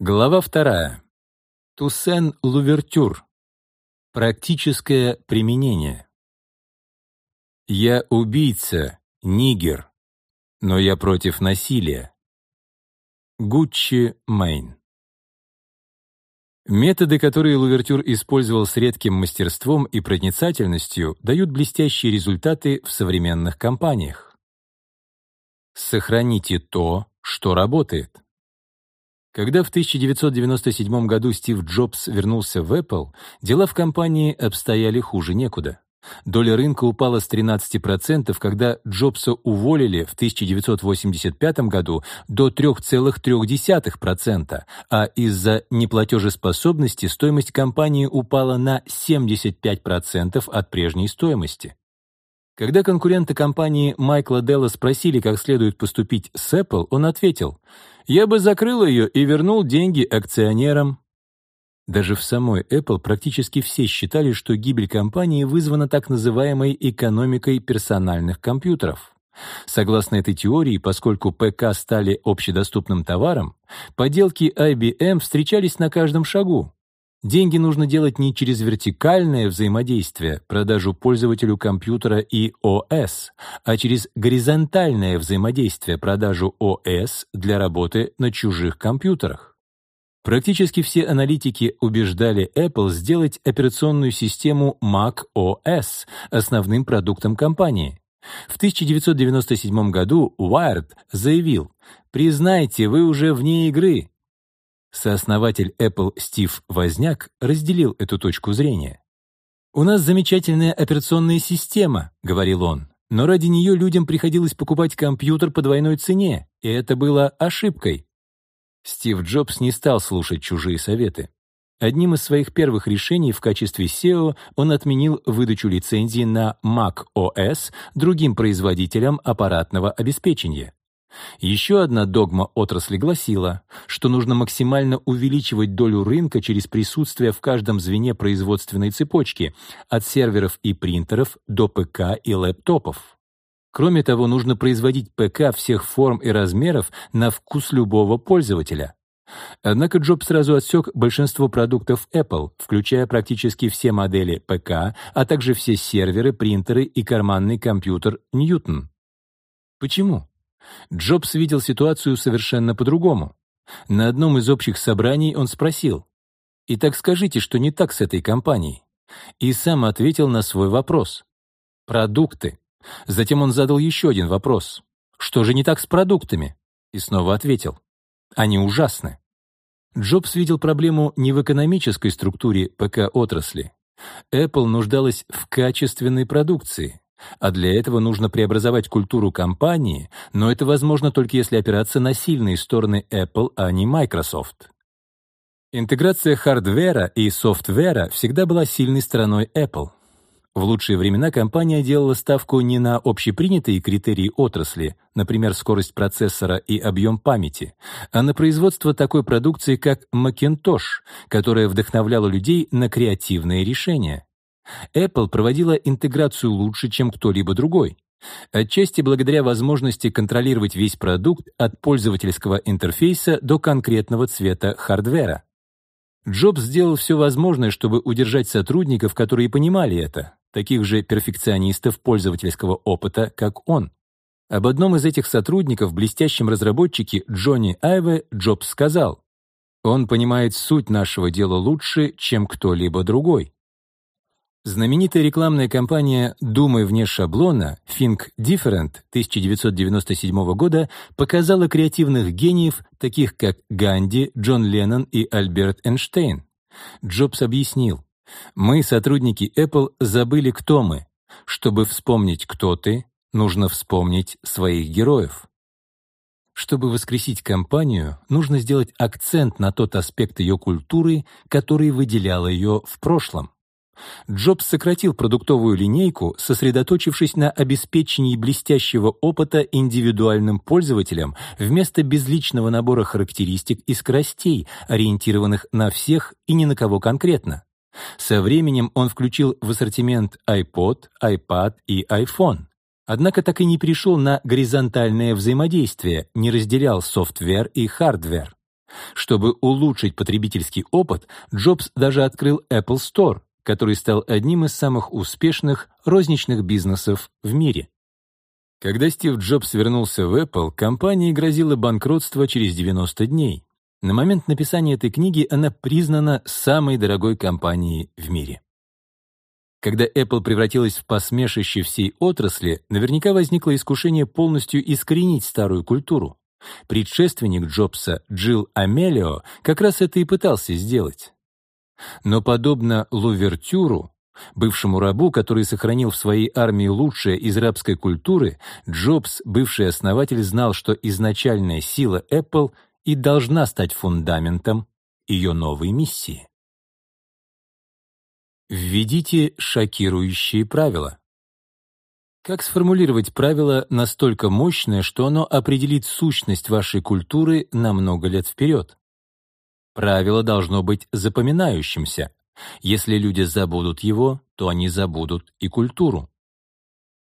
Глава вторая. Туссен Лувертюр. Практическое применение. Я убийца, нигер, но я против насилия. Гуччи Мэйн. Методы, которые Лувертюр использовал с редким мастерством и проницательностью, дают блестящие результаты в современных компаниях. Сохраните то, что работает. Когда в 1997 году Стив Джобс вернулся в Apple, дела в компании обстояли хуже некуда. Доля рынка упала с 13%, когда Джобса уволили в 1985 году до 3,3%, а из-за неплатежеспособности стоимость компании упала на 75% от прежней стоимости. Когда конкуренты компании Майкла Делла спросили, как следует поступить с Apple, он ответил, «Я бы закрыл ее и вернул деньги акционерам». Даже в самой Apple практически все считали, что гибель компании вызвана так называемой экономикой персональных компьютеров. Согласно этой теории, поскольку ПК стали общедоступным товаром, поделки IBM встречались на каждом шагу. Деньги нужно делать не через вертикальное взаимодействие, продажу пользователю компьютера и ОС, а через горизонтальное взаимодействие, продажу ОС для работы на чужих компьютерах. Практически все аналитики убеждали Apple сделать операционную систему Mac OS основным продуктом компании. В 1997 году Wired заявил, «Признайте, вы уже вне игры, Сооснователь Apple Стив Возняк разделил эту точку зрения. «У нас замечательная операционная система», — говорил он, «но ради нее людям приходилось покупать компьютер по двойной цене, и это было ошибкой». Стив Джобс не стал слушать чужие советы. Одним из своих первых решений в качестве SEO он отменил выдачу лицензии на Mac OS другим производителям аппаратного обеспечения. Еще одна догма отрасли гласила, что нужно максимально увеличивать долю рынка через присутствие в каждом звене производственной цепочки, от серверов и принтеров до ПК и лэптопов. Кроме того, нужно производить ПК всех форм и размеров на вкус любого пользователя. Однако Джобс сразу отсек большинство продуктов Apple, включая практически все модели ПК, а также все серверы, принтеры и карманный компьютер Ньютон. Почему? Джобс видел ситуацию совершенно по-другому. На одном из общих собраний он спросил, «Итак скажите, что не так с этой компанией?» И сам ответил на свой вопрос. «Продукты». Затем он задал еще один вопрос. «Что же не так с продуктами?» И снова ответил. «Они ужасны». Джобс видел проблему не в экономической структуре ПК-отрасли. Apple нуждалась в качественной продукции, а для этого нужно преобразовать культуру компании, но это возможно только если опираться на сильные стороны Apple, а не Microsoft. Интеграция хардвера и софтвера всегда была сильной стороной Apple. В лучшие времена компания делала ставку не на общепринятые критерии отрасли, например, скорость процессора и объем памяти, а на производство такой продукции, как Macintosh, которая вдохновляла людей на креативные решения. Apple проводила интеграцию лучше, чем кто-либо другой. Отчасти благодаря возможности контролировать весь продукт от пользовательского интерфейса до конкретного цвета хардвера. Джобс сделал все возможное, чтобы удержать сотрудников, которые понимали это, таких же перфекционистов пользовательского опыта, как он. Об одном из этих сотрудников, блестящем разработчике Джонни Айве, Джобс сказал, «Он понимает суть нашего дела лучше, чем кто-либо другой». Знаменитая рекламная кампания «Думай вне шаблона» Think Different 1997 года показала креативных гениев, таких как Ганди, Джон Леннон и Альберт Эйнштейн. Джобс объяснил, «Мы, сотрудники Apple, забыли, кто мы. Чтобы вспомнить, кто ты, нужно вспомнить своих героев». Чтобы воскресить компанию, нужно сделать акцент на тот аспект ее культуры, который выделял ее в прошлом. Джобс сократил продуктовую линейку, сосредоточившись на обеспечении блестящего опыта индивидуальным пользователям вместо безличного набора характеристик и скоростей, ориентированных на всех и ни на кого конкретно. Со временем он включил в ассортимент iPod, iPad и iPhone. Однако так и не перешел на горизонтальное взаимодействие, не разделял software и hardware. Чтобы улучшить потребительский опыт, Джобс даже открыл Apple Store, который стал одним из самых успешных розничных бизнесов в мире. Когда Стив Джобс вернулся в Apple, компании грозило банкротство через 90 дней. На момент написания этой книги она признана самой дорогой компанией в мире. Когда Apple превратилась в посмешище всей отрасли, наверняка возникло искушение полностью искоренить старую культуру. Предшественник Джобса, Джилл Амелио, как раз это и пытался сделать. Но подобно Лувертюру, бывшему рабу, который сохранил в своей армии лучшее из рабской культуры, Джобс, бывший основатель, знал, что изначальная сила Apple и должна стать фундаментом ее новой миссии. Введите шокирующие правила. Как сформулировать правило настолько мощное, что оно определит сущность вашей культуры на много лет вперед? Правило должно быть запоминающимся. Если люди забудут его, то они забудут и культуру.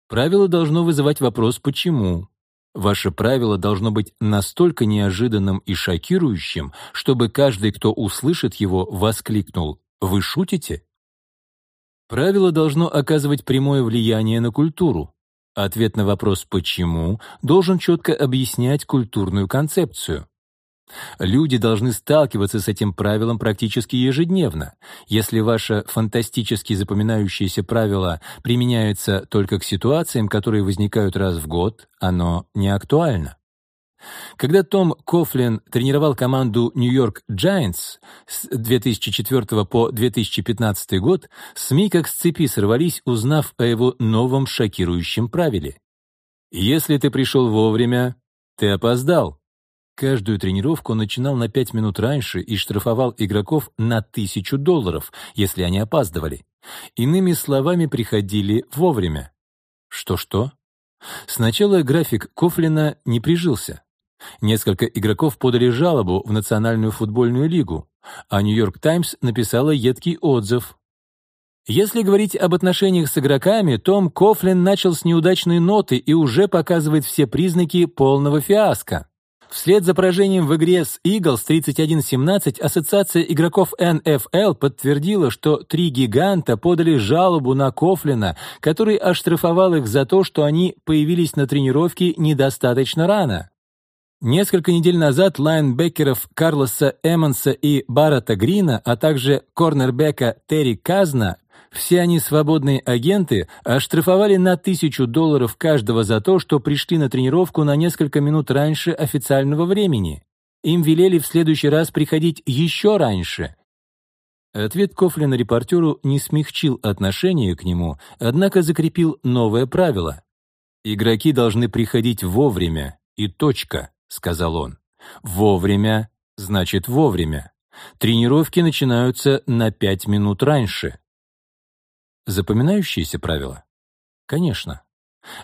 Правило должно вызывать вопрос «почему?». Ваше правило должно быть настолько неожиданным и шокирующим, чтобы каждый, кто услышит его, воскликнул «Вы шутите?». Правило должно оказывать прямое влияние на культуру. Ответ на вопрос «почему» должен четко объяснять культурную концепцию. Люди должны сталкиваться с этим правилом практически ежедневно. Если ваше фантастически запоминающееся правило применяется только к ситуациям, которые возникают раз в год, оно не актуально. Когда Том Кофлин тренировал команду Нью-Йорк Giants с 2004 по 2015 год, СМИ как с цепи сорвались, узнав о его новом шокирующем правиле. «Если ты пришел вовремя, ты опоздал», Каждую тренировку он начинал на 5 минут раньше и штрафовал игроков на 1000 долларов, если они опаздывали. Иными словами, приходили вовремя. Что-что? Сначала график Кофлина не прижился. Несколько игроков подали жалобу в Национальную футбольную лигу, а «Нью-Йорк Таймс» написала едкий отзыв. Если говорить об отношениях с игроками, Том Кофлин начал с неудачной ноты и уже показывает все признаки полного фиаско. Вслед за поражением в игре с Eagles 31-17 Ассоциация игроков НФЛ подтвердила, что три гиганта подали жалобу на Кофлина, который оштрафовал их за то, что они появились на тренировке недостаточно рано. Несколько недель назад лайнбекеров Карлоса Эммонса и Баррета Грина, а также корнербека Терри Казна все они свободные агенты оштрафовали на тысячу долларов каждого за то, что пришли на тренировку на несколько минут раньше официального времени. Им велели в следующий раз приходить еще раньше. Ответ Кофлина репортеру не смягчил отношение к нему, однако закрепил новое правило. «Игроки должны приходить вовремя, и точка», — сказал он. «Вовремя значит вовремя. Тренировки начинаются на пять минут раньше». Запоминающееся правило? Конечно.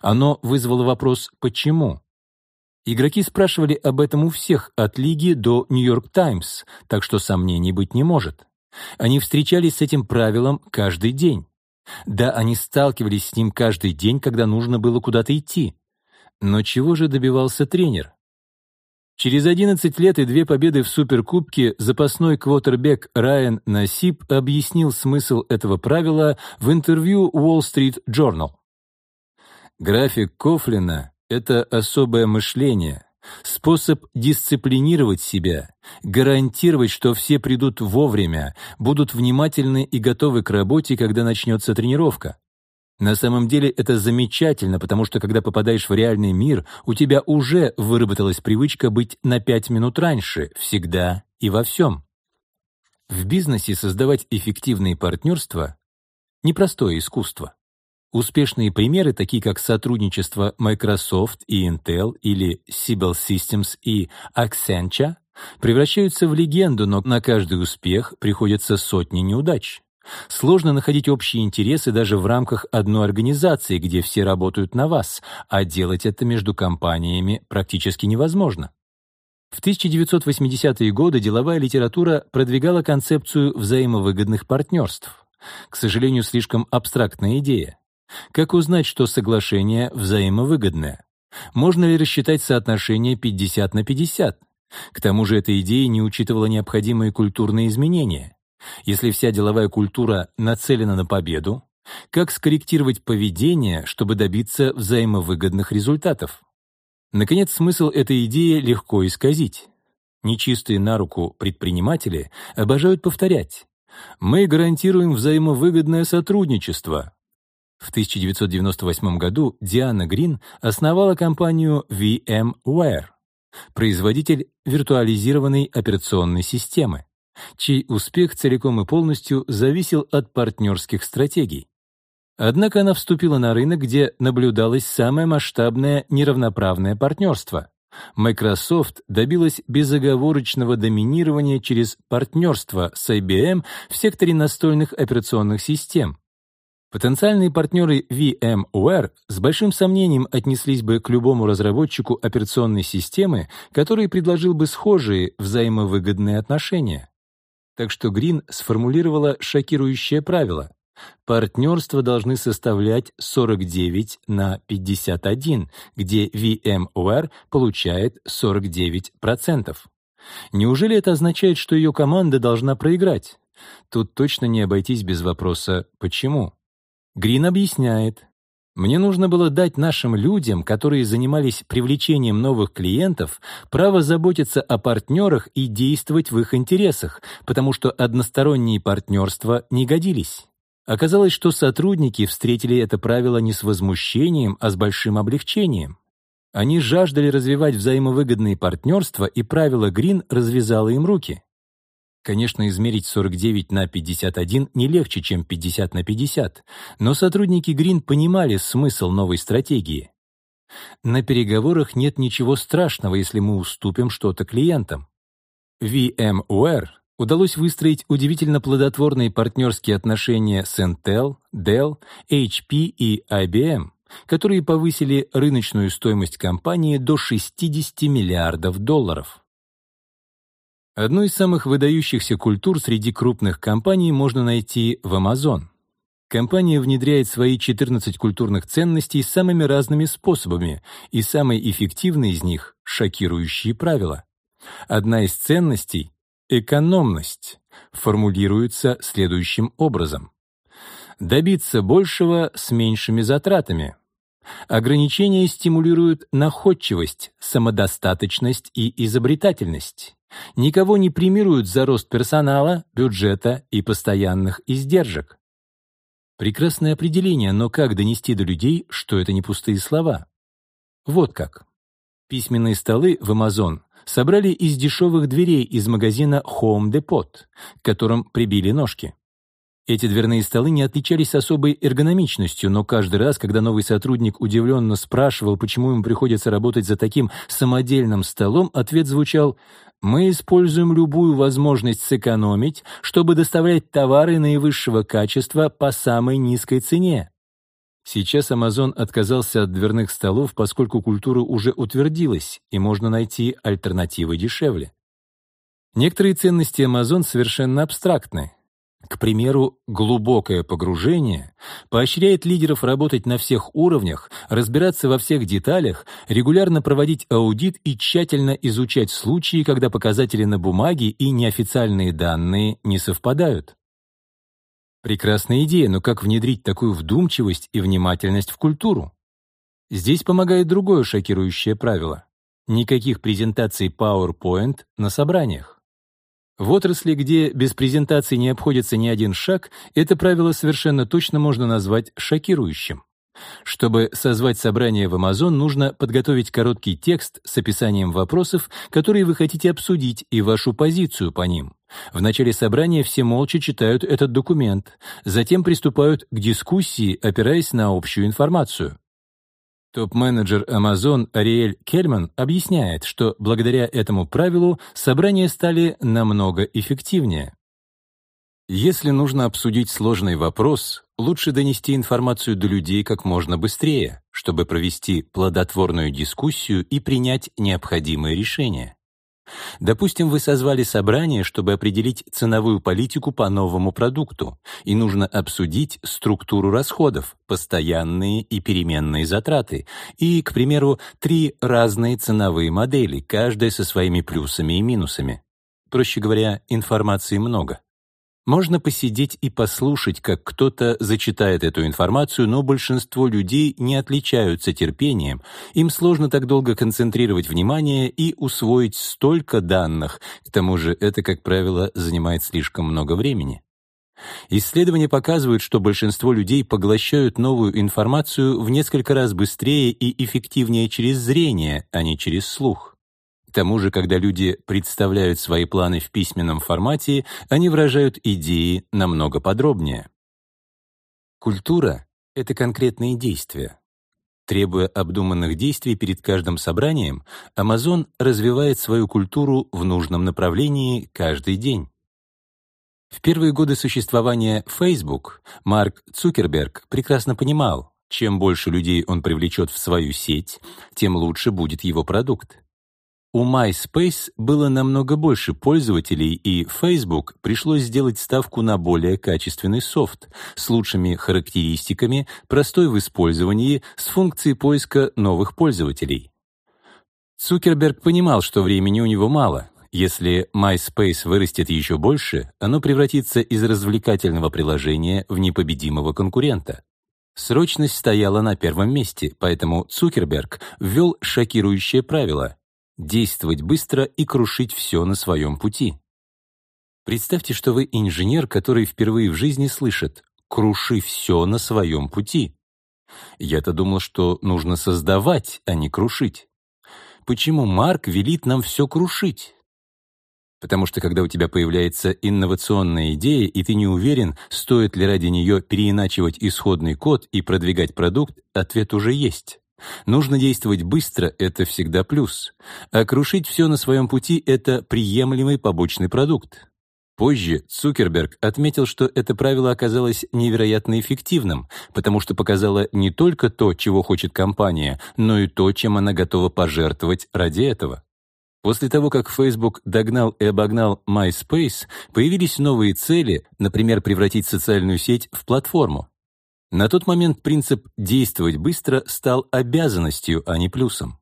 Оно вызвало вопрос «почему?». Игроки спрашивали об этом у всех, от Лиги до Нью-Йорк Таймс, так что сомнений быть не может. Они встречались с этим правилом каждый день. Да, они сталкивались с ним каждый день, когда нужно было куда-то идти. Но чего же добивался тренер? Через 11 лет и две победы в Суперкубке запасной квотербек Райан Насип объяснил смысл этого правила в интервью Wall Street Journal. График Кофлина — это особое мышление, способ дисциплинировать себя, гарантировать, что все придут вовремя, будут внимательны и готовы к работе, когда начнется тренировка. На самом деле это замечательно, потому что когда попадаешь в реальный мир, у тебя уже выработалась привычка быть на пять минут раньше, всегда и во всем. В бизнесе создавать эффективные партнерства — непростое искусство. Успешные примеры, такие как сотрудничество Microsoft и Intel или Siebel Systems и Accenture, превращаются в легенду, но на каждый успех приходится сотни неудач. Сложно находить общие интересы даже в рамках одной организации, где все работают на вас, а делать это между компаниями практически невозможно. В 1980-е годы деловая литература продвигала концепцию взаимовыгодных партнерств. К сожалению, слишком абстрактная идея. Как узнать, что соглашение взаимовыгодное? Можно ли рассчитать соотношение 50 на 50? К тому же эта идея не учитывала необходимые культурные изменения. Если вся деловая культура нацелена на победу, как скорректировать поведение, чтобы добиться взаимовыгодных результатов? Наконец, смысл этой идеи легко исказить. Нечистые на руку предприниматели обожают повторять «Мы гарантируем взаимовыгодное сотрудничество». В 1998 году Диана Грин основала компанию VMware, производитель виртуализированной операционной системы, чей успех целиком и полностью зависел от партнерских стратегий. Однако она вступила на рынок, где наблюдалось самое масштабное неравноправное партнерство. Microsoft добилась безоговорочного доминирования через партнерство с IBM в секторе настольных операционных систем. Потенциальные партнеры VMware с большим сомнением отнеслись бы к любому разработчику операционной системы, который предложил бы схожие взаимовыгодные отношения. Так что Грин сформулировала шокирующее правило. Партнерства должны составлять 49 на 51, где VMware получает 49%. Неужели это означает, что ее команда должна проиграть? Тут точно не обойтись без вопроса «почему?». Грин объясняет, мне нужно было дать нашим людям, которые занимались привлечением новых клиентов, право заботиться о партнерах и действовать в их интересах, потому что односторонние партнерства не годились. Оказалось, что сотрудники встретили это правило не с возмущением, а с большим облегчением. Они жаждали развивать взаимовыгодные партнерства, и правило Грин развязало им руки. Конечно, измерить 49 на 51 не легче, чем 50 на 50, но сотрудники Грин понимали смысл новой стратегии. На переговорах нет ничего страшного, если мы уступим что-то клиентам. VMware удалось выстроить удивительно плодотворные партнерские отношения с Intel, Dell, HP и IBM, которые повысили рыночную стоимость компании до 60 миллиардов долларов. Одну из самых выдающихся культур среди крупных компаний можно найти в Amazon. Компания внедряет свои 14 культурных ценностей самыми разными способами, и самый эффективный из них — шокирующие правила. Одна из ценностей Экономность формулируется следующим образом. Добиться большего с меньшими затратами. Ограничения стимулируют находчивость, самодостаточность и изобретательность. Никого не премируют за рост персонала, бюджета и постоянных издержек. Прекрасное определение, но как донести до людей, что это не пустые слова? Вот как. Письменные столы в Amazon собрали из дешевых дверей из магазина Home Depot, к которым прибили ножки. Эти дверные столы не отличались особой эргономичностью, но каждый раз, когда новый сотрудник удивленно спрашивал, почему ему приходится работать за таким самодельным столом, ответ звучал «Мы используем любую возможность сэкономить, чтобы доставлять товары наивысшего качества по самой низкой цене». Сейчас Amazon отказался от дверных столов, поскольку культура уже утвердилась, и можно найти альтернативы дешевле. Некоторые ценности Amazon совершенно абстрактны. К примеру, глубокое погружение поощряет лидеров работать на всех уровнях, разбираться во всех деталях, регулярно проводить аудит и тщательно изучать случаи, когда показатели на бумаге и неофициальные данные не совпадают. Прекрасная идея, но как внедрить такую вдумчивость и внимательность в культуру? Здесь помогает другое шокирующее правило. Никаких презентаций PowerPoint на собраниях. В отрасли, где без презентации не обходится ни один шаг, это правило совершенно точно можно назвать шокирующим. Чтобы созвать собрание в Amazon, нужно подготовить короткий текст с описанием вопросов, которые вы хотите обсудить, и вашу позицию по ним. В начале собрания все молча читают этот документ, затем приступают к дискуссии, опираясь на общую информацию. Топ-менеджер Amazon Ариэль Кельман объясняет, что благодаря этому правилу собрания стали намного эффективнее. Если нужно обсудить сложный вопрос, лучше донести информацию до людей как можно быстрее, чтобы провести плодотворную дискуссию и принять необходимые решения. Допустим, вы созвали собрание, чтобы определить ценовую политику по новому продукту, и нужно обсудить структуру расходов, постоянные и переменные затраты, и, к примеру, три разные ценовые модели, каждая со своими плюсами и минусами. Проще говоря, информации много. Можно посидеть и послушать, как кто-то зачитает эту информацию, но большинство людей не отличаются терпением, им сложно так долго концентрировать внимание и усвоить столько данных, к тому же это, как правило, занимает слишком много времени. Исследования показывают, что большинство людей поглощают новую информацию в несколько раз быстрее и эффективнее через зрение, а не через слух. К тому же, когда люди представляют свои планы в письменном формате, они выражают идеи намного подробнее. Культура — это конкретные действия. Требуя обдуманных действий перед каждым собранием, Amazon развивает свою культуру в нужном направлении каждый день. В первые годы существования Facebook Марк Цукерберг прекрасно понимал, чем больше людей он привлечет в свою сеть, тем лучше будет его продукт. У MySpace было намного больше пользователей, и Facebook пришлось сделать ставку на более качественный софт с лучшими характеристиками, простой в использовании, с функцией поиска новых пользователей. Цукерберг понимал, что времени у него мало. Если MySpace вырастет еще больше, оно превратится из развлекательного приложения в непобедимого конкурента. Срочность стояла на первом месте, поэтому Цукерберг ввел шокирующее правило — действовать быстро и крушить все на своем пути. Представьте, что вы инженер, который впервые в жизни слышит «круши все на своем пути». Я-то думал, что нужно создавать, а не крушить. Почему Марк велит нам все крушить? Потому что когда у тебя появляется инновационная идея, и ты не уверен, стоит ли ради нее переиначивать исходный код и продвигать продукт, ответ уже есть. Нужно действовать быстро — это всегда плюс. А все на своем пути — это приемлемый побочный продукт. Позже Цукерберг отметил, что это правило оказалось невероятно эффективным, потому что показало не только то, чего хочет компания, но и то, чем она готова пожертвовать ради этого. После того, как Facebook догнал и обогнал MySpace, появились новые цели, например, превратить социальную сеть в платформу. На тот момент принцип «действовать быстро» стал обязанностью, а не плюсом.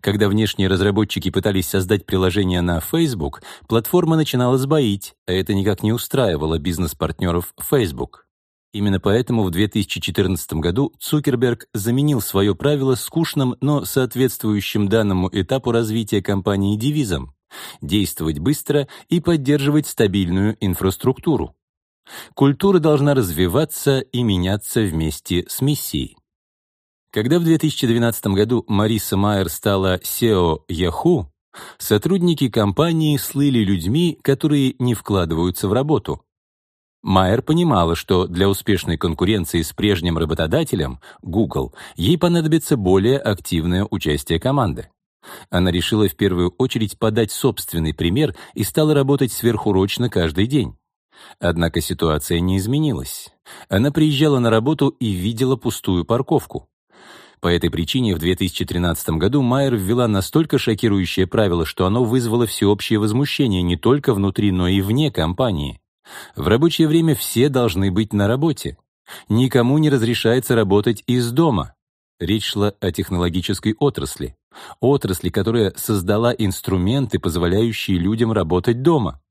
Когда внешние разработчики пытались создать приложение на Facebook, платформа начинала сбоить, а это никак не устраивало бизнес-партнеров Facebook. Именно поэтому в 2014 году Цукерберг заменил свое правило скучным, но соответствующим данному этапу развития компании девизом «действовать быстро и поддерживать стабильную инфраструктуру». Культура должна развиваться и меняться вместе с миссией. Когда в 2012 году Мариса Майер стала SEO Yahoo, сотрудники компании слыли людьми, которые не вкладываются в работу. Майер понимала, что для успешной конкуренции с прежним работодателем, Google, ей понадобится более активное участие команды. Она решила в первую очередь подать собственный пример и стала работать сверхурочно каждый день. Однако ситуация не изменилась. Она приезжала на работу и видела пустую парковку. По этой причине в 2013 году Майер ввела настолько шокирующее правило, что оно вызвало всеобщее возмущение не только внутри, но и вне компании. В рабочее время все должны быть на работе. Никому не разрешается работать из дома. Речь шла о технологической отрасли. Отрасли, которая создала инструменты, позволяющие людям работать дома.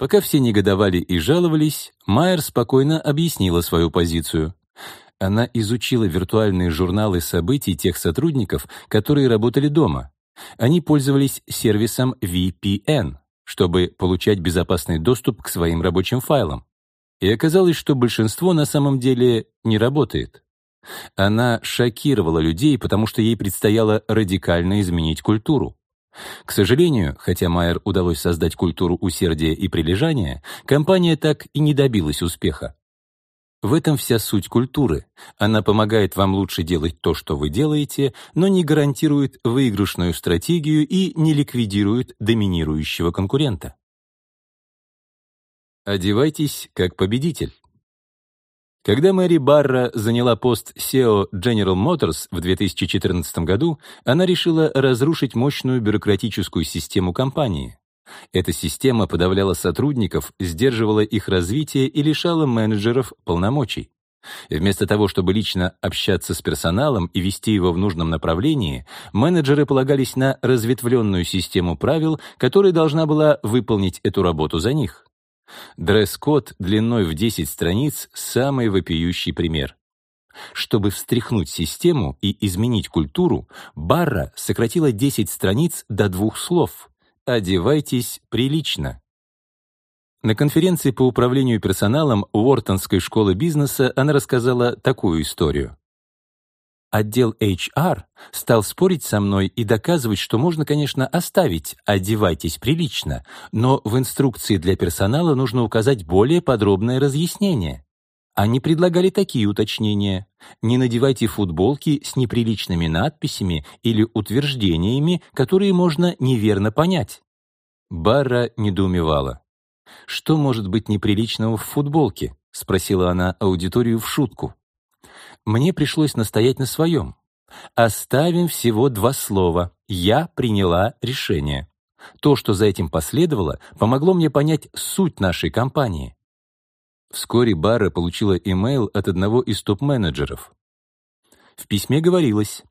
Пока все негодовали и жаловались, Майер спокойно объяснила свою позицию. Она изучила виртуальные журналы событий тех сотрудников, которые работали дома. Они пользовались сервисом VPN, чтобы получать безопасный доступ к своим рабочим файлам. И оказалось, что большинство на самом деле не работает. Она шокировала людей, потому что ей предстояло радикально изменить культуру. К сожалению, хотя Майер удалось создать культуру усердия и прилежания, компания так и не добилась успеха. В этом вся суть культуры. Она помогает вам лучше делать то, что вы делаете, но не гарантирует выигрышную стратегию и не ликвидирует доминирующего конкурента. Одевайтесь как победитель. Когда Мэри Барра заняла пост SEO General Motors в 2014 году, она решила разрушить мощную бюрократическую систему компании. Эта система подавляла сотрудников, сдерживала их развитие и лишала менеджеров полномочий. Вместо того, чтобы лично общаться с персоналом и вести его в нужном направлении, менеджеры полагались на разветвленную систему правил, которая должна была выполнить эту работу за них. Дресс-код длиной в 10 страниц — самый вопиющий пример. Чтобы встряхнуть систему и изменить культуру, Барра сократила 10 страниц до двух слов «Одевайтесь прилично». На конференции по управлению персоналом Уортонской школы бизнеса она рассказала такую историю. Отдел HR стал спорить со мной и доказывать, что можно, конечно, оставить «одевайтесь прилично», но в инструкции для персонала нужно указать более подробное разъяснение. Они предлагали такие уточнения. Не надевайте футболки с неприличными надписями или утверждениями, которые можно неверно понять. Барра недоумевала. «Что может быть неприличного в футболке?» — спросила она аудиторию в шутку. Мне пришлось настоять на своем. Оставим всего два слова. Я приняла решение. То, что за этим последовало, помогло мне понять суть нашей компании. Вскоре Барра получила имейл от одного из топ-менеджеров. В письме говорилось,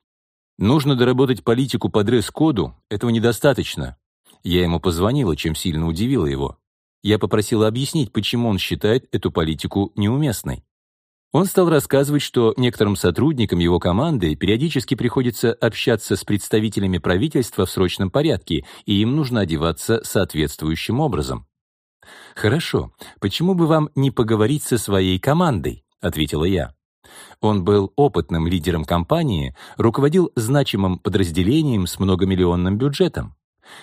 «Нужно доработать политику по дресс-коду, этого недостаточно». Я ему позвонила, чем сильно удивила его. Я попросила объяснить, почему он считает эту политику неуместной. Он стал рассказывать, что некоторым сотрудникам его команды периодически приходится общаться с представителями правительства в срочном порядке, и им нужно одеваться соответствующим образом. «Хорошо, почему бы вам не поговорить со своей командой?» — ответила я. Он был опытным лидером компании, руководил значимым подразделением с многомиллионным бюджетом.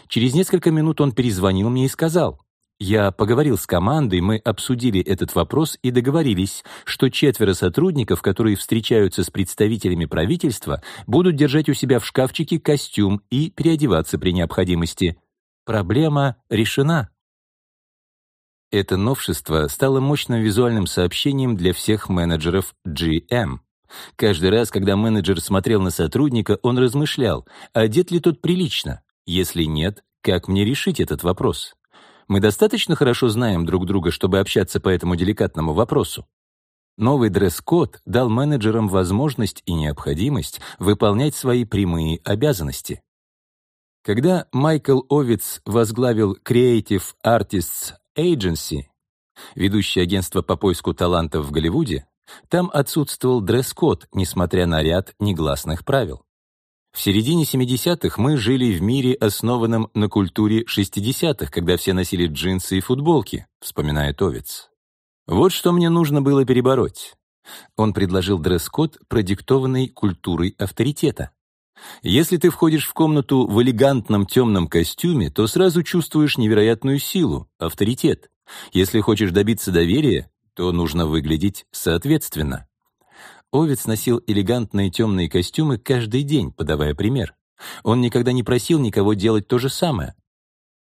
Через несколько минут он перезвонил мне и сказал, я поговорил с командой, мы обсудили этот вопрос и договорились, что четверо сотрудников, которые встречаются с представителями правительства, будут держать у себя в шкафчике костюм и переодеваться при необходимости. Проблема решена. Это новшество стало мощным визуальным сообщением для всех менеджеров GM. Каждый раз, когда менеджер смотрел на сотрудника, он размышлял, одет ли тот прилично? Если нет, как мне решить этот вопрос? Мы достаточно хорошо знаем друг друга, чтобы общаться по этому деликатному вопросу. Новый дресс-код дал менеджерам возможность и необходимость выполнять свои прямые обязанности. Когда Майкл Овиц возглавил Creative Artists Agency, ведущее агентство по поиску талантов в Голливуде, там отсутствовал дресс-код, несмотря на ряд негласных правил. В середине 70-х мы жили в мире, основанном на культуре 60-х, когда все носили джинсы и футболки, вспоминает Овец. Вот что мне нужно было перебороть. Он предложил дресс-код, продиктованный культурой авторитета. Если ты входишь в комнату в элегантном темном костюме, то сразу чувствуешь невероятную силу, авторитет. Если хочешь добиться доверия, то нужно выглядеть соответственно. Овец носил элегантные темные костюмы каждый день, подавая пример. Он никогда не просил никого делать то же самое.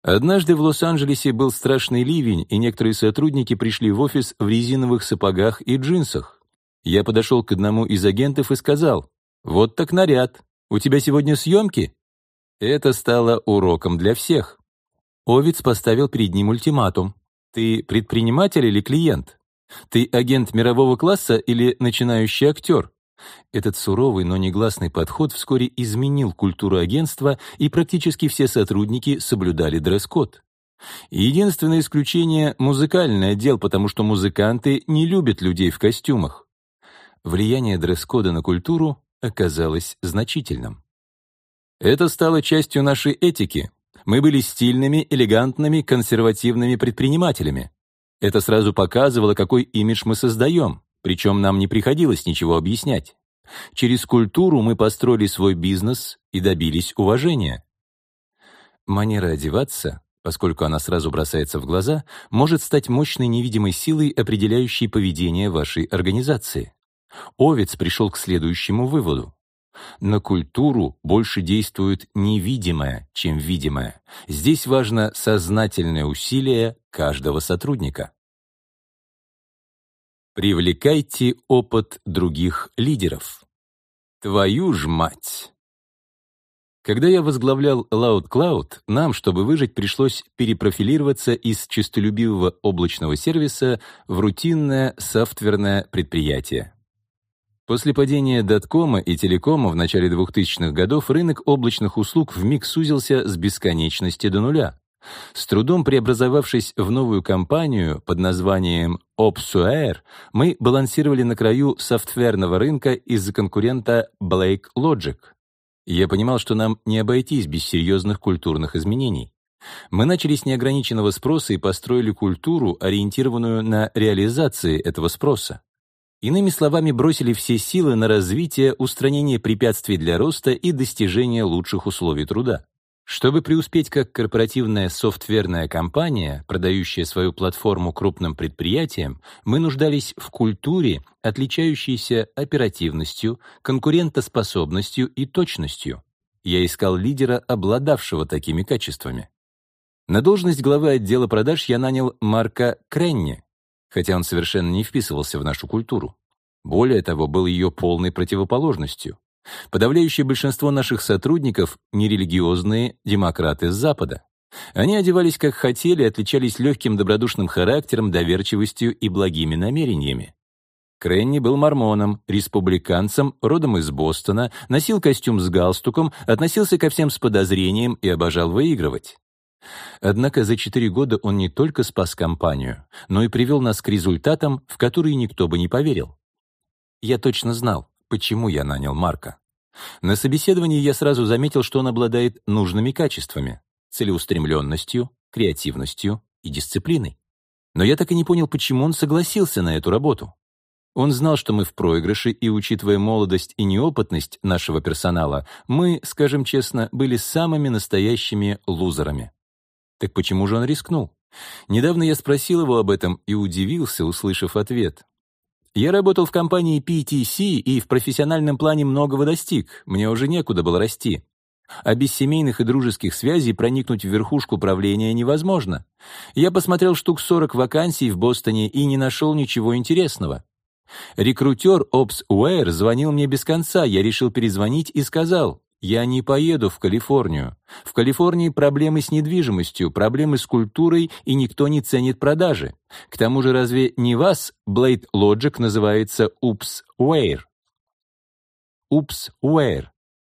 Однажды в Лос-Анджелесе был страшный ливень, и некоторые сотрудники пришли в офис в резиновых сапогах и джинсах. Я подошел к одному из агентов и сказал, «Вот так наряд. У тебя сегодня съемки?» Это стало уроком для всех. Овец поставил перед ним ультиматум. «Ты предприниматель или клиент?» Ты агент мирового класса или начинающий актер? Этот суровый, но негласный подход вскоре изменил культуру агентства, и практически все сотрудники соблюдали дресс-код. Единственное исключение — музыкальный отдел, потому что музыканты не любят людей в костюмах. Влияние дресс-кода на культуру оказалось значительным. Это стало частью нашей этики. Мы были стильными, элегантными, консервативными предпринимателями. Это сразу показывало, какой имидж мы создаем, причем нам не приходилось ничего объяснять. Через культуру мы построили свой бизнес и добились уважения. Манера одеваться, поскольку она сразу бросается в глаза, может стать мощной невидимой силой, определяющей поведение вашей организации. Овец пришел к следующему выводу. На культуру больше действует невидимое, чем видимое. Здесь важно сознательное усилие каждого сотрудника. Привлекайте опыт других лидеров. Твою ж мать! Когда я возглавлял Loud Cloud, нам, чтобы выжить, пришлось перепрофилироваться из честолюбивого облачного сервиса в рутинное софтверное предприятие. После падения доткома и телекома в начале 2000-х годов рынок облачных услуг вмиг сузился с бесконечности до нуля. С трудом преобразовавшись в новую компанию под названием Opsuair, мы балансировали на краю софтверного рынка из-за конкурента Blake Logic. Я понимал, что нам не обойтись без серьезных культурных изменений. Мы начали с неограниченного спроса и построили культуру, ориентированную на реализации этого спроса. Иными словами, бросили все силы на развитие, устранение препятствий для роста и достижение лучших условий труда. Чтобы преуспеть как корпоративная софтверная компания, продающая свою платформу крупным предприятиям, мы нуждались в культуре, отличающейся оперативностью, конкурентоспособностью и точностью. Я искал лидера, обладавшего такими качествами. На должность главы отдела продаж я нанял Марка Кренни, хотя он совершенно не вписывался в нашу культуру. Более того, был ее полной противоположностью. Подавляющее большинство наших сотрудников — нерелигиозные демократы с Запада. Они одевались как хотели, отличались легким добродушным характером, доверчивостью и благими намерениями. Кренни был мормоном, республиканцем, родом из Бостона, носил костюм с галстуком, относился ко всем с подозрением и обожал выигрывать. Однако за четыре года он не только спас компанию, но и привел нас к результатам, в которые никто бы не поверил. Я точно знал, почему я нанял Марка. На собеседовании я сразу заметил, что он обладает нужными качествами — целеустремленностью, креативностью и дисциплиной. Но я так и не понял, почему он согласился на эту работу. Он знал, что мы в проигрыше, и, учитывая молодость и неопытность нашего персонала, мы, скажем честно, были самыми настоящими лузерами. Так почему же он рискнул? Недавно я спросил его об этом и удивился, услышав ответ. Я работал в компании PTC и в профессиональном плане многого достиг, мне уже некуда было расти. А без семейных и дружеских связей проникнуть в верхушку правления невозможно. Я посмотрел штук 40 вакансий в Бостоне и не нашел ничего интересного. Рекрутер Опс Уэйр звонил мне без конца, я решил перезвонить и сказал, я не поеду в Калифорнию. В Калифорнии проблемы с недвижимостью, проблемы с культурой, и никто не ценит продажи. К тому же разве не вас Blade Logic называется? Oops Where.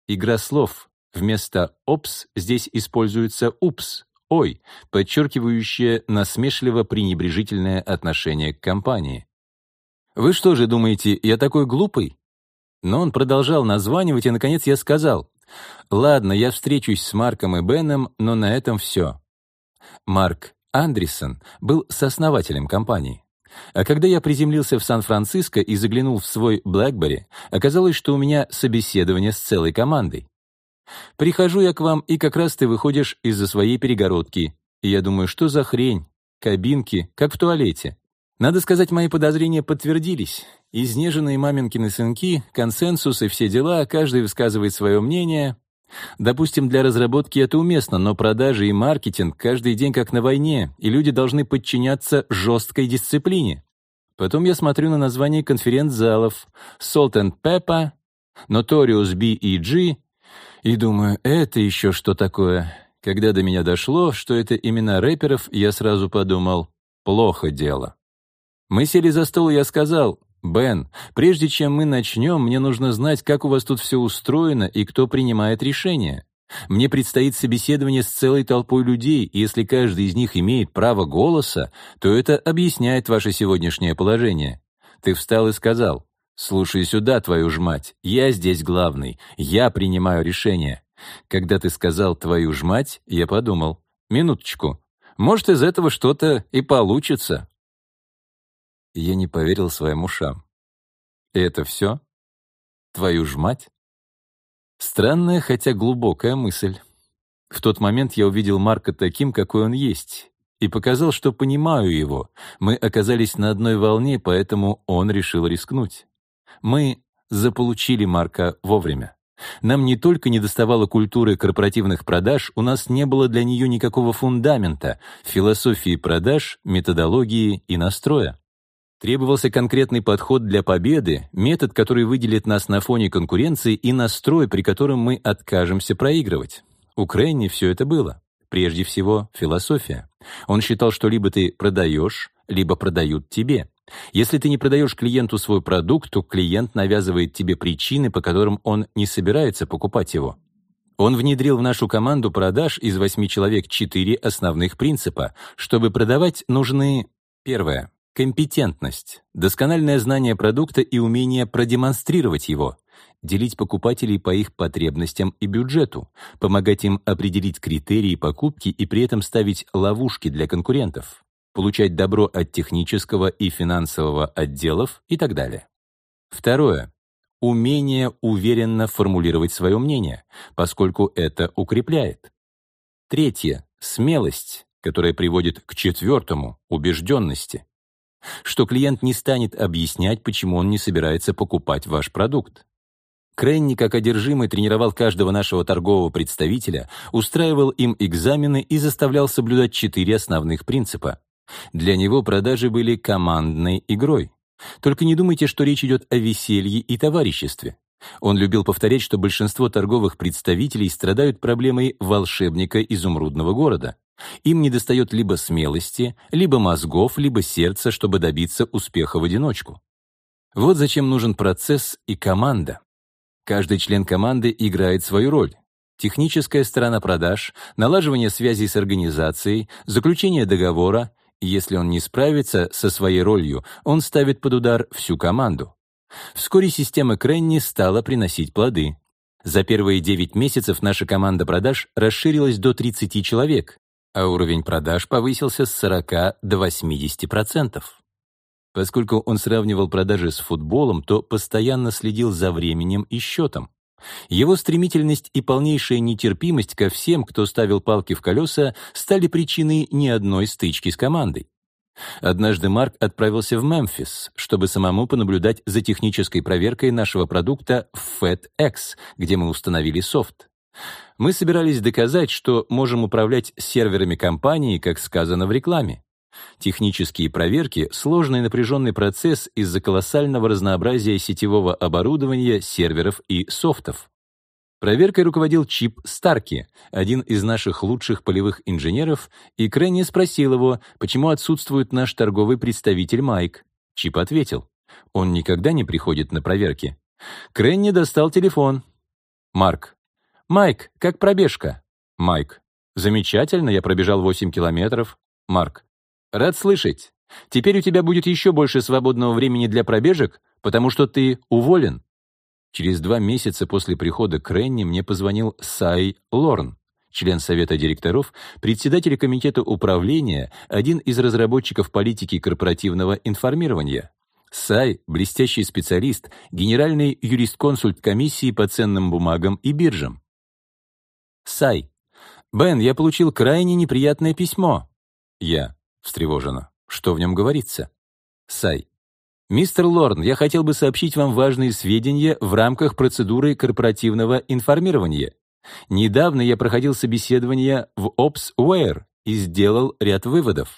Игра слов. Вместо Ops здесь используется Oops, ой, подчеркивающее насмешливо-пренебрежительное отношение к компании. Вы что же думаете, я такой глупый? Но он продолжал названивать, и, наконец, я сказал, Ладно, я встречусь с Марком и Беном, но на этом все. Марк Андерсон был сооснователем компании. А когда я приземлился в Сан-Франциско и заглянул в свой BlackBerry, оказалось, что у меня собеседование с целой командой. Прихожу я к вам, и как раз ты выходишь из-за своей перегородки. И я думаю, что за хрень? Кабинки, как в туалете. Надо сказать, мои подозрения подтвердились. Изнеженные маменькины сынки, консенсус и все дела, каждый высказывает свое мнение. Допустим, для разработки это уместно, но продажи и маркетинг каждый день как на войне, и люди должны подчиняться жесткой дисциплине. Потом я смотрю на название конференц-залов Salt and Pepper, Notorious B.E.G. и думаю, это еще что такое? Когда до меня дошло, что это имена рэперов, я сразу подумал, плохо дело. Мы сели за стол, и я сказал, «Бен, прежде чем мы начнем, мне нужно знать, как у вас тут все устроено и кто принимает решения. Мне предстоит собеседование с целой толпой людей, и если каждый из них имеет право голоса, то это объясняет ваше сегодняшнее положение». Ты встал и сказал, «Слушай сюда, твою ж мать, я здесь главный, я принимаю решения». Когда ты сказал «твою ж мать», я подумал, «Минуточку, может, из этого что-то и получится» я не поверил своим ушам. И это все? Твою ж мать? Странная, хотя глубокая мысль. В тот момент я увидел Марка таким, какой он есть, и показал, что понимаю его. Мы оказались на одной волне, поэтому он решил рискнуть. Мы заполучили Марка вовремя. Нам не только не доставало культуры корпоративных продаж, у нас не было для нее никакого фундамента, философии продаж, методологии и настроя. Требовался конкретный подход для победы, метод, который выделит нас на фоне конкуренции и настрой, при котором мы откажемся проигрывать. У Кренни все это было. Прежде всего, философия. Он считал, что либо ты продаешь, либо продают тебе. Если ты не продаешь клиенту свой продукт, то клиент навязывает тебе причины, по которым он не собирается покупать его. Он внедрил в нашу команду продаж из восьми человек четыре основных принципа. Чтобы продавать, нужны... Первое. Компетентность, доскональное знание продукта и умение продемонстрировать его. Делить покупателей по их потребностям и бюджету, помогать им определить критерии покупки и при этом ставить ловушки для конкурентов получать добро от технического и финансового отделов и так далее. Второе. Умение уверенно формулировать свое мнение, поскольку это укрепляет. Третье. Смелость, которая приводит к четвертому — убежденности. Что клиент не станет объяснять, почему он не собирается покупать ваш продукт. Кренни, как одержимый, тренировал каждого нашего торгового представителя, устраивал им экзамены и заставлял соблюдать четыре основных принципа. Для него продажи были командной игрой. Только не думайте, что речь идет о веселье и товариществе. Он любил повторять, что большинство торговых представителей страдают проблемой волшебника изумрудного города. Им недостает либо смелости, либо мозгов, либо сердца, чтобы добиться успеха в одиночку. Вот зачем нужен процесс и команда. Каждый член команды играет свою роль. Техническая сторона продаж, налаживание связей с организацией, заключение договора, если он не справится со своей ролью, он ставит под удар всю команду. Вскоре система Кренни стала приносить плоды. За первые 9 месяцев наша команда продаж расширилась до 30 человек, а уровень продаж повысился с 40 до 80%. Поскольку он сравнивал продажи с футболом, то постоянно следил за временем и счетом. Его стремительность и полнейшая нетерпимость ко всем, кто ставил палки в колеса, стали причиной не одной стычки с командой. Однажды Марк отправился в Мемфис, чтобы самому понаблюдать за технической проверкой нашего продукта FedEx, где мы установили софт. Мы собирались доказать, что можем управлять серверами компании, как сказано в рекламе. Технические проверки — сложный напряженный процесс из-за колоссального разнообразия сетевого оборудования, серверов и софтов. Проверкой руководил Чип Старки, один из наших лучших полевых инженеров, и Кренни спросил его, почему отсутствует наш торговый представитель Майк. Чип ответил, он никогда не приходит на проверки. Кренни достал телефон. Марк. «Майк, как пробежка?» Майк. «Замечательно, я пробежал 8 километров». Марк. Рад слышать. Теперь у тебя будет еще больше свободного времени для пробежек, потому что ты уволен. Через два месяца после прихода к Ренни мне позвонил Сай Лорн, член совета директоров, председатель комитета управления, один из разработчиков политики корпоративного информирования. Сай — блестящий специалист, генеральный юрист-консульт комиссии по ценным бумагам и биржам. Сай. «Бен, я получил крайне неприятное письмо». Я встревоженно. Что в нем говорится? Сай. Мистер Лорн, я хотел бы сообщить вам важные сведения в рамках процедуры корпоративного информирования. Недавно я проходил собеседование в OpsWare и сделал ряд выводов.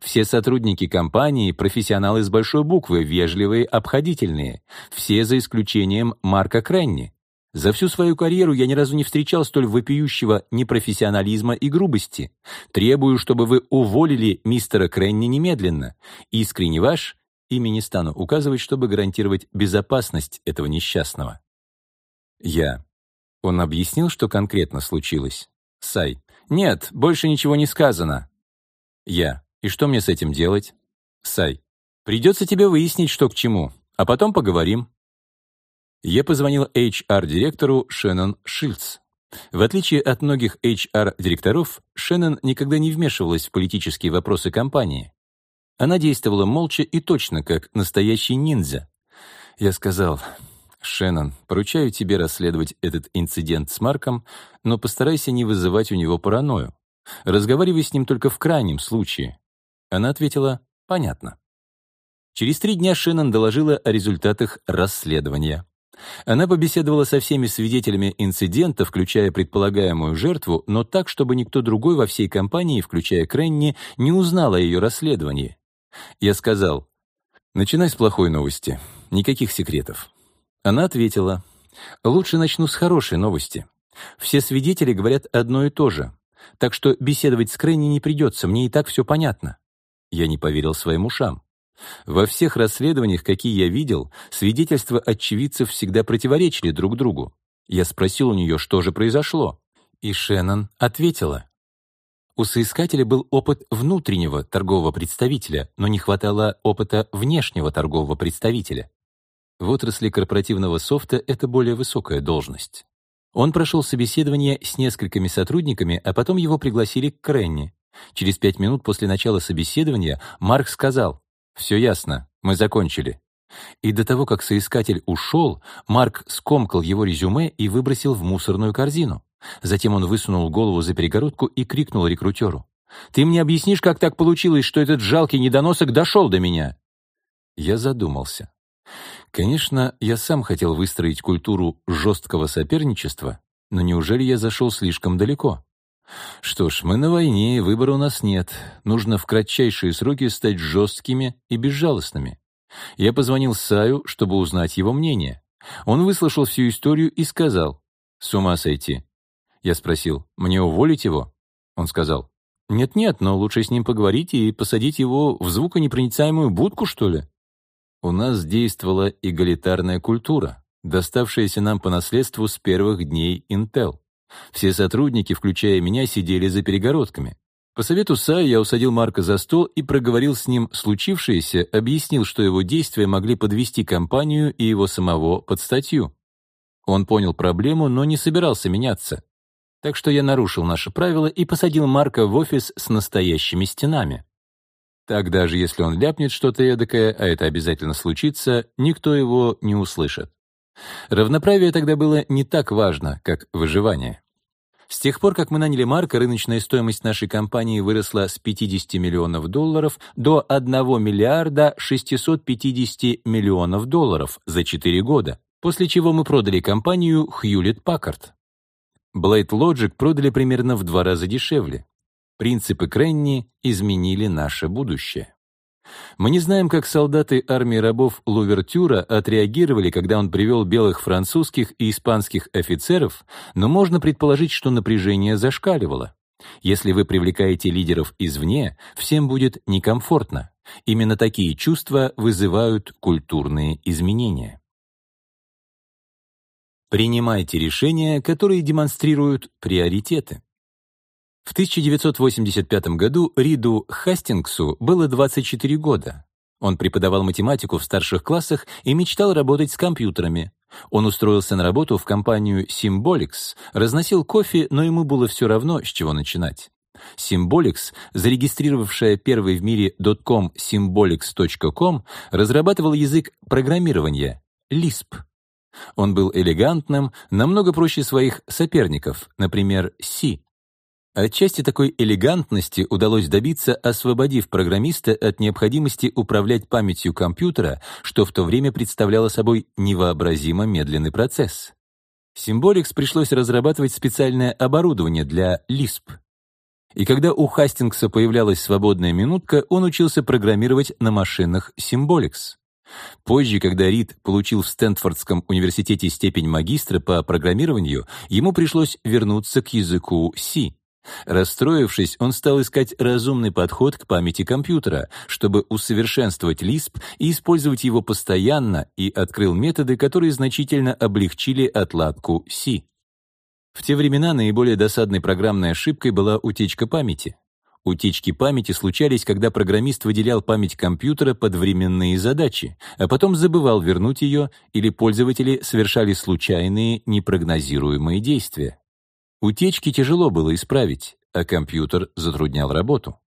Все сотрудники компании — профессионалы с большой буквы, вежливые, обходительные. Все за исключением Марка Кренни. За всю свою карьеру я ни разу не встречал столь вопиющего непрофессионализма и грубости. Требую, чтобы вы уволили мистера Кренни немедленно. Искренне ваш, имя не стану указывать, чтобы гарантировать безопасность этого несчастного. Я. Он объяснил, что конкретно случилось? Сай. Нет, больше ничего не сказано. Я. И что мне с этим делать? Сай. Придется тебе выяснить, что к чему, а потом поговорим. Я позвонил HR-директору Шеннон Шильц. В отличие от многих HR-директоров, Шеннон никогда не вмешивалась в политические вопросы компании. Она действовала молча и точно, как настоящий ниндзя. Я сказал, «Шеннон, поручаю тебе расследовать этот инцидент с Марком, но постарайся не вызывать у него паранойю. Разговаривай с ним только в крайнем случае». Она ответила, «Понятно». Через три дня Шеннон доложила о результатах расследования. Она побеседовала со всеми свидетелями инцидента, включая предполагаемую жертву, но так, чтобы никто другой во всей компании, включая Кренни, не узнал о ее расследовании. Я сказал, Начинай с плохой новости. Никаких секретов. Она ответила, лучше начну с хорошей новости. Все свидетели говорят одно и то же. Так что беседовать с Кренни не придется, мне и так все понятно. Я не поверил своим ушам. Во всех расследованиях, какие я видел, свидетельства очевидцев всегда противоречили друг другу. Я спросил у нее, что же произошло. И Шеннон ответила. У соискателя был опыт внутреннего торгового представителя, но не хватало опыта внешнего торгового представителя. В отрасли корпоративного софта это более высокая должность. Он прошел собеседование с несколькими сотрудниками, а потом его пригласили к Кренни. Через пять минут после начала собеседования Марк сказал, «Все ясно, мы закончили». И до того, как соискатель ушел, Марк скомкал его резюме и выбросил в мусорную корзину. Затем он высунул голову за перегородку и крикнул рекрутеру. «Ты мне объяснишь, как так получилось, что этот жалкий недоносок дошел до меня?» Я задумался. Конечно, я сам хотел выстроить культуру жесткого соперничества, но неужели я зашел слишком далеко? Что ж, мы на войне, выбора у нас нет. Нужно в кратчайшие сроки стать жесткими и безжалостными. Я позвонил Саю, чтобы узнать его мнение. Он выслушал всю историю и сказал, «С ума сойти». Я спросил, «Мне уволить его?» Он сказал, «Нет-нет, но лучше с ним поговорить и посадить его в звуконепроницаемую будку, что ли?» У нас действовала эгалитарная культура, доставшаяся нам по наследству с первых дней Intel. Все сотрудники, включая меня, сидели за перегородками. По совету Сая я усадил Марка за стол и проговорил с ним случившееся, объяснил, что его действия могли подвести компанию и его самого под статью. Он понял проблему, но не собирался меняться. Так что я нарушил наши правила и посадил Марка в офис с настоящими стенами. Так даже если он ляпнет что-то эдакое, а это обязательно случится, никто его не услышит. Равноправие тогда было не так важно, как выживание. С тех пор, как мы наняли Марка, рыночная стоимость нашей компании выросла с 50 миллионов долларов до 1 миллиарда 650 миллионов долларов за 4 года, после чего мы продали компанию Hewlett Packard. Blade Logic продали примерно в два раза дешевле. Принципы Кренни изменили наше будущее. Мы не знаем, как солдаты армии рабов Лувертюра отреагировали, когда он привел белых французских и испанских офицеров, но можно предположить, что напряжение зашкаливало. Если вы привлекаете лидеров извне, всем будет некомфортно. Именно такие чувства вызывают культурные изменения. Принимайте решения, которые демонстрируют приоритеты. В 1985 году Риду Хастингсу было 24 года. Он преподавал математику в старших классах и мечтал работать с компьютерами. Он устроился на работу в компанию Symbolics, разносил кофе, но ему было все равно, с чего начинать. Symbolics, зарегистрировавшая первый в мире .com symbolics.com, разрабатывал язык программирования Lisp. Он был элегантным, намного проще своих соперников, например, C. Отчасти такой элегантности удалось добиться, освободив программиста от необходимости управлять памятью компьютера, что в то время представляло собой невообразимо медленный процесс. Symbolics пришлось разрабатывать специальное оборудование для Lisp. И когда у Хастингса появлялась свободная минутка, он учился программировать на машинах Symbolics. Позже, когда Рид получил в Стэнфордском университете степень магистра по программированию, ему пришлось вернуться к языку C. Расстроившись, он стал искать разумный подход к памяти компьютера, чтобы усовершенствовать Lisp и использовать его постоянно, и открыл методы, которые значительно облегчили отладку C. В те времена наиболее досадной программной ошибкой была утечка памяти. Утечки памяти случались, когда программист выделял память компьютера под временные задачи, а потом забывал вернуть ее, или пользователи совершали случайные, непрогнозируемые действия. Утечки тяжело было исправить, а компьютер затруднял работу.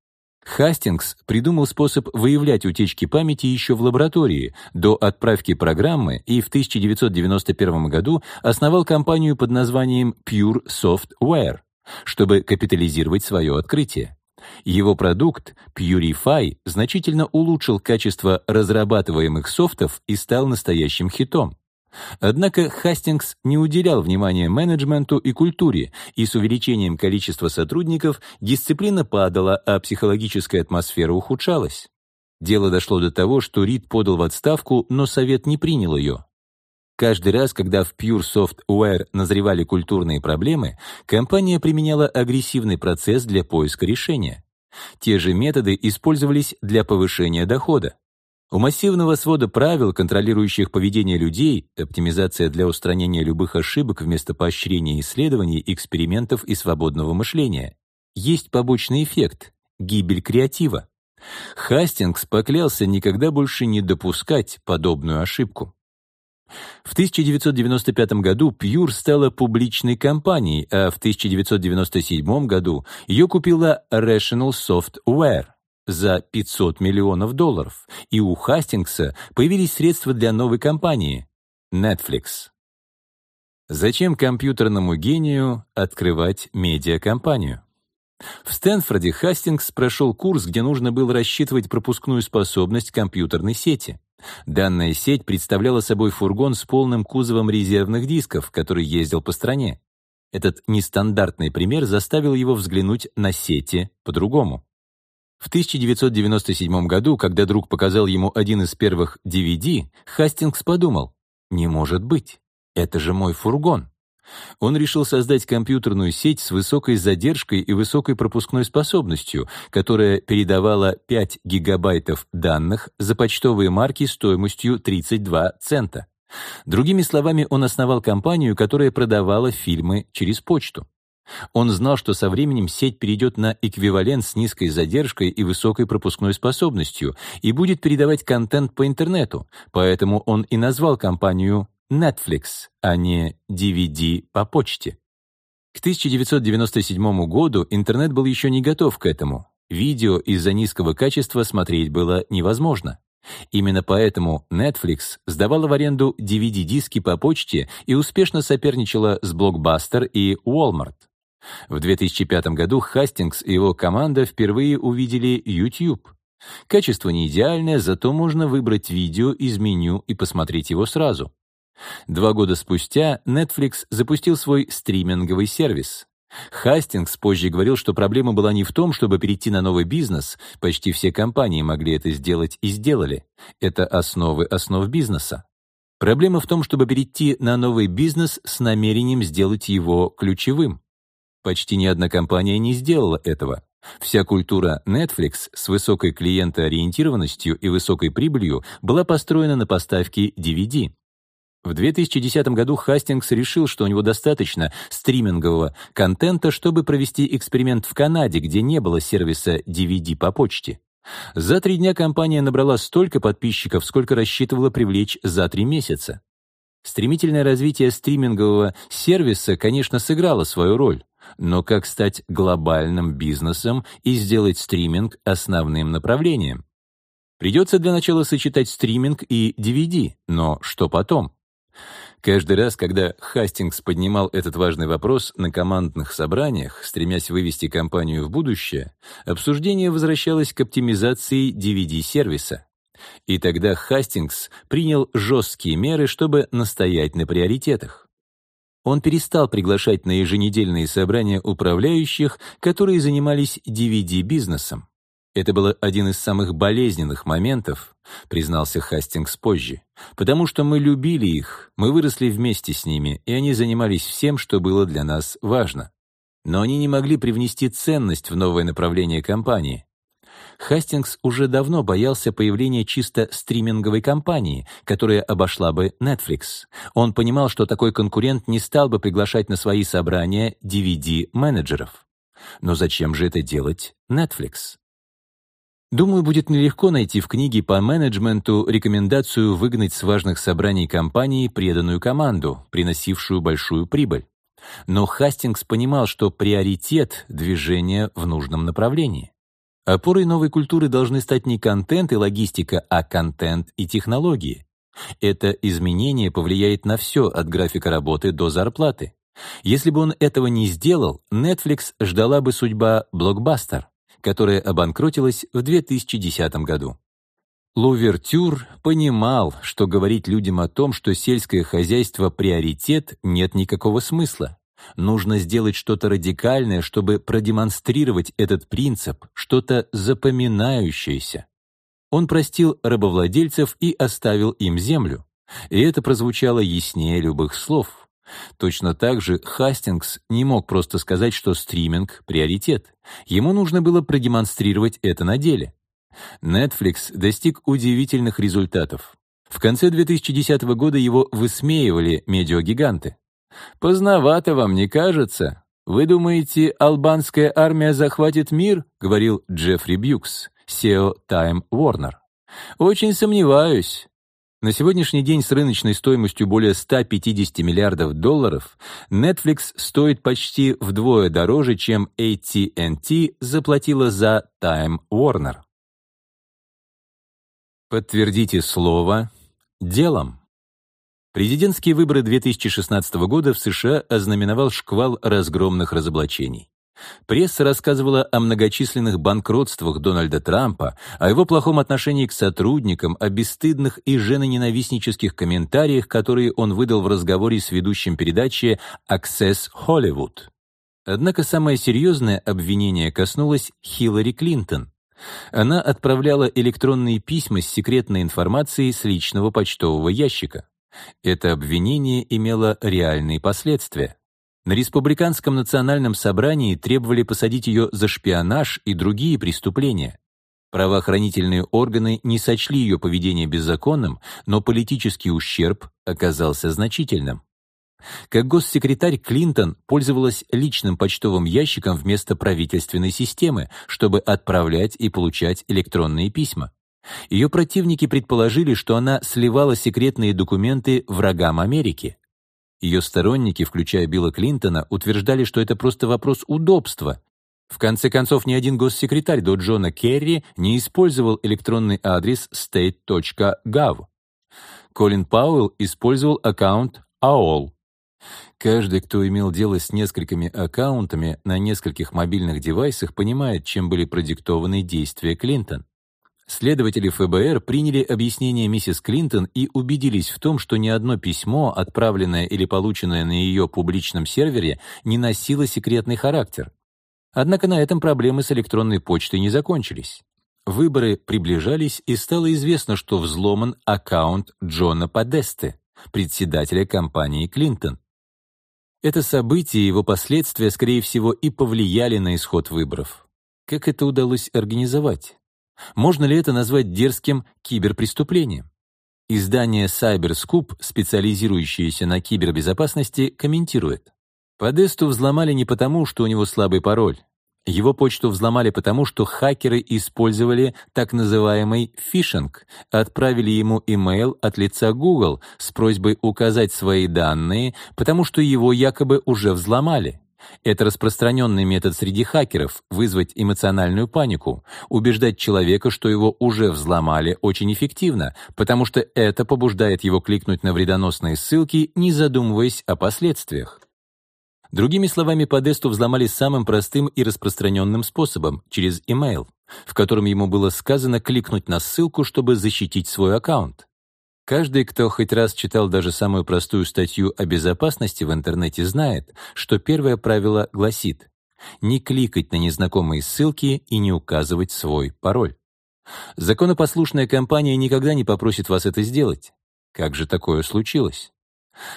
Хастингс придумал способ выявлять утечки памяти еще в лаборатории, до отправки программы, и в 1991 году основал компанию под названием Pure Software, чтобы капитализировать свое открытие. Его продукт Purify значительно улучшил качество разрабатываемых софтов и стал настоящим хитом. Однако Хастингс не уделял внимания менеджменту и культуре, и с увеличением количества сотрудников дисциплина падала, а психологическая атмосфера ухудшалась. Дело дошло до того, что Рид подал в отставку, но совет не принял ее. Каждый раз, когда в Pure Software назревали культурные проблемы, компания применяла агрессивный процесс для поиска решения. Те же методы использовались для повышения дохода. У массивного свода правил, контролирующих поведение людей, оптимизация для устранения любых ошибок вместо поощрения исследований, экспериментов и свободного мышления, есть побочный эффект — гибель креатива. Хастингс поклялся никогда больше не допускать подобную ошибку. В 1995 году Pure стала публичной компанией, а в 1997 году ее купила Rational Software за 500 миллионов долларов, и у Хастингса появились средства для новой компании — Netflix. Зачем компьютерному гению открывать медиакомпанию? В Стэнфорде Хастингс прошел курс, где нужно было рассчитывать пропускную способность компьютерной сети. Данная сеть представляла собой фургон с полным кузовом резервных дисков, который ездил по стране. Этот нестандартный пример заставил его взглянуть на сети по-другому. В 1997 году, когда друг показал ему один из первых DVD, Хастингс подумал, «Не может быть, это же мой фургон». Он решил создать компьютерную сеть с высокой задержкой и высокой пропускной способностью, которая передавала 5 гигабайтов данных за почтовые марки стоимостью 32 цента. Другими словами, он основал компанию, которая продавала фильмы через почту. Он знал, что со временем сеть перейдет на эквивалент с низкой задержкой и высокой пропускной способностью и будет передавать контент по интернету, поэтому он и назвал компанию Netflix, а не DVD по почте. К 1997 году интернет был еще не готов к этому. Видео из-за низкого качества смотреть было невозможно. Именно поэтому Netflix сдавала в аренду DVD-диски по почте и успешно соперничала с Blockbuster и Walmart. В 2005 году Хастингс и его команда впервые увидели YouTube. Качество не идеальное, зато можно выбрать видео из меню и посмотреть его сразу. Два года спустя Netflix запустил свой стриминговый сервис. Хастингс позже говорил, что проблема была не в том, чтобы перейти на новый бизнес, почти все компании могли это сделать и сделали. Это основы основ бизнеса. Проблема в том, чтобы перейти на новый бизнес с намерением сделать его ключевым. Почти ни одна компания не сделала этого. Вся культура Netflix с высокой клиентоориентированностью и высокой прибылью была построена на поставке DVD. В 2010 году Хастингс решил, что у него достаточно стримингового контента, чтобы провести эксперимент в Канаде, где не было сервиса DVD по почте. За три дня компания набрала столько подписчиков, сколько рассчитывала привлечь за три месяца. Стремительное развитие стримингового сервиса, конечно, сыграло свою роль. Но как стать глобальным бизнесом и сделать стриминг основным направлением? Придется для начала сочетать стриминг и DVD, но что потом? Каждый раз, когда Хастингс поднимал этот важный вопрос на командных собраниях, стремясь вывести компанию в будущее, обсуждение возвращалось к оптимизации DVD-сервиса. И тогда Хастингс принял жесткие меры, чтобы настоять на приоритетах. Он перестал приглашать на еженедельные собрания управляющих, которые занимались DVD-бизнесом. Это был один из самых болезненных моментов, признался Хастингс позже, потому что мы любили их, мы выросли вместе с ними, и они занимались всем, что было для нас важно. Но они не могли привнести ценность в новое направление компании. Хастингс уже давно боялся появления чисто стриминговой компании, которая обошла бы Netflix. Он понимал, что такой конкурент не стал бы приглашать на свои собрания DVD-менеджеров. Но зачем же это делать Netflix? Думаю, будет нелегко найти в книге по менеджменту рекомендацию выгнать с важных собраний компании преданную команду, приносившую большую прибыль. Но Хастингс понимал, что приоритет — движения в нужном направлении. Опорой новой культуры должны стать не контент и логистика, а контент и технологии. Это изменение повлияет на все, от графика работы до зарплаты. Если бы он этого не сделал, Netflix ждала бы судьба блокбастер, которая обанкротилась в 2010 году. Лувертюр понимал, что говорить людям о том, что сельское хозяйство — приоритет, нет никакого смысла. Нужно сделать что-то радикальное, чтобы продемонстрировать этот принцип, что-то запоминающееся. Он простил рабовладельцев и оставил им землю. И это прозвучало яснее любых слов. Точно так же Хастингс не мог просто сказать, что стриминг — приоритет. Ему нужно было продемонстрировать это на деле. Netflix достиг удивительных результатов. В конце 2010 года его высмеивали медиагиганты. «Поздновато вам не кажется? Вы думаете, албанская армия захватит мир?» — говорил Джеффри Бьюкс, SEO Time Warner. «Очень сомневаюсь. На сегодняшний день с рыночной стоимостью более 150 миллиардов долларов Netflix стоит почти вдвое дороже, чем AT&T заплатила за Time Warner. Подтвердите слово делом. Президентские выборы 2016 года в США ознаменовал шквал разгромных разоблачений. Пресса рассказывала о многочисленных банкротствах Дональда Трампа, о его плохом отношении к сотрудникам, о бесстыдных и женоненавистнических комментариях, которые он выдал в разговоре с ведущим передачи «Access Hollywood». Однако самое серьезное обвинение коснулось Хиллари Клинтон. Она отправляла электронные письма с секретной информацией с личного почтового ящика. Это обвинение имело реальные последствия. На Республиканском национальном собрании требовали посадить ее за шпионаж и другие преступления. Правоохранительные органы не сочли ее поведение беззаконным, но политический ущерб оказался значительным. Как госсекретарь Клинтон пользовалась личным почтовым ящиком вместо правительственной системы, чтобы отправлять и получать электронные письма. Ее противники предположили, что она сливала секретные документы врагам Америки. Ее сторонники, включая Билла Клинтона, утверждали, что это просто вопрос удобства. В конце концов, ни один госсекретарь до Джона Керри не использовал электронный адрес state.gov. Колин Пауэлл использовал аккаунт AOL. Каждый, кто имел дело с несколькими аккаунтами на нескольких мобильных девайсах, понимает, чем были продиктованы действия Клинтон. Следователи ФБР приняли объяснение миссис Клинтон и убедились в том, что ни одно письмо, отправленное или полученное на ее публичном сервере, не носило секретный характер. Однако на этом проблемы с электронной почтой не закончились. Выборы приближались, и стало известно, что взломан аккаунт Джона Подесты, председателя компании Клинтон. Это событие и его последствия, скорее всего, и повлияли на исход выборов. Как это удалось организовать? Можно ли это назвать дерзким киберпреступлением? Издание CyberScoop, специализирующееся на кибербезопасности, комментирует. Подесту взломали не потому, что у него слабый пароль. Его почту взломали потому, что хакеры использовали так называемый фишинг, отправили ему имейл от лица Google с просьбой указать свои данные, потому что его якобы уже взломали. Это распространенный метод среди хакеров — вызвать эмоциональную панику. Убеждать человека, что его уже взломали, очень эффективно, потому что это побуждает его кликнуть на вредоносные ссылки, не задумываясь о последствиях. Другими словами, Подесту взломали самым простым и распространенным способом — через email, в котором ему было сказано кликнуть на ссылку, чтобы защитить свой аккаунт. Каждый, кто хоть раз читал даже самую простую статью о безопасности в интернете, знает, что первое правило гласит «не кликать на незнакомые ссылки и не указывать свой пароль». Законопослушная компания никогда не попросит вас это сделать. Как же такое случилось?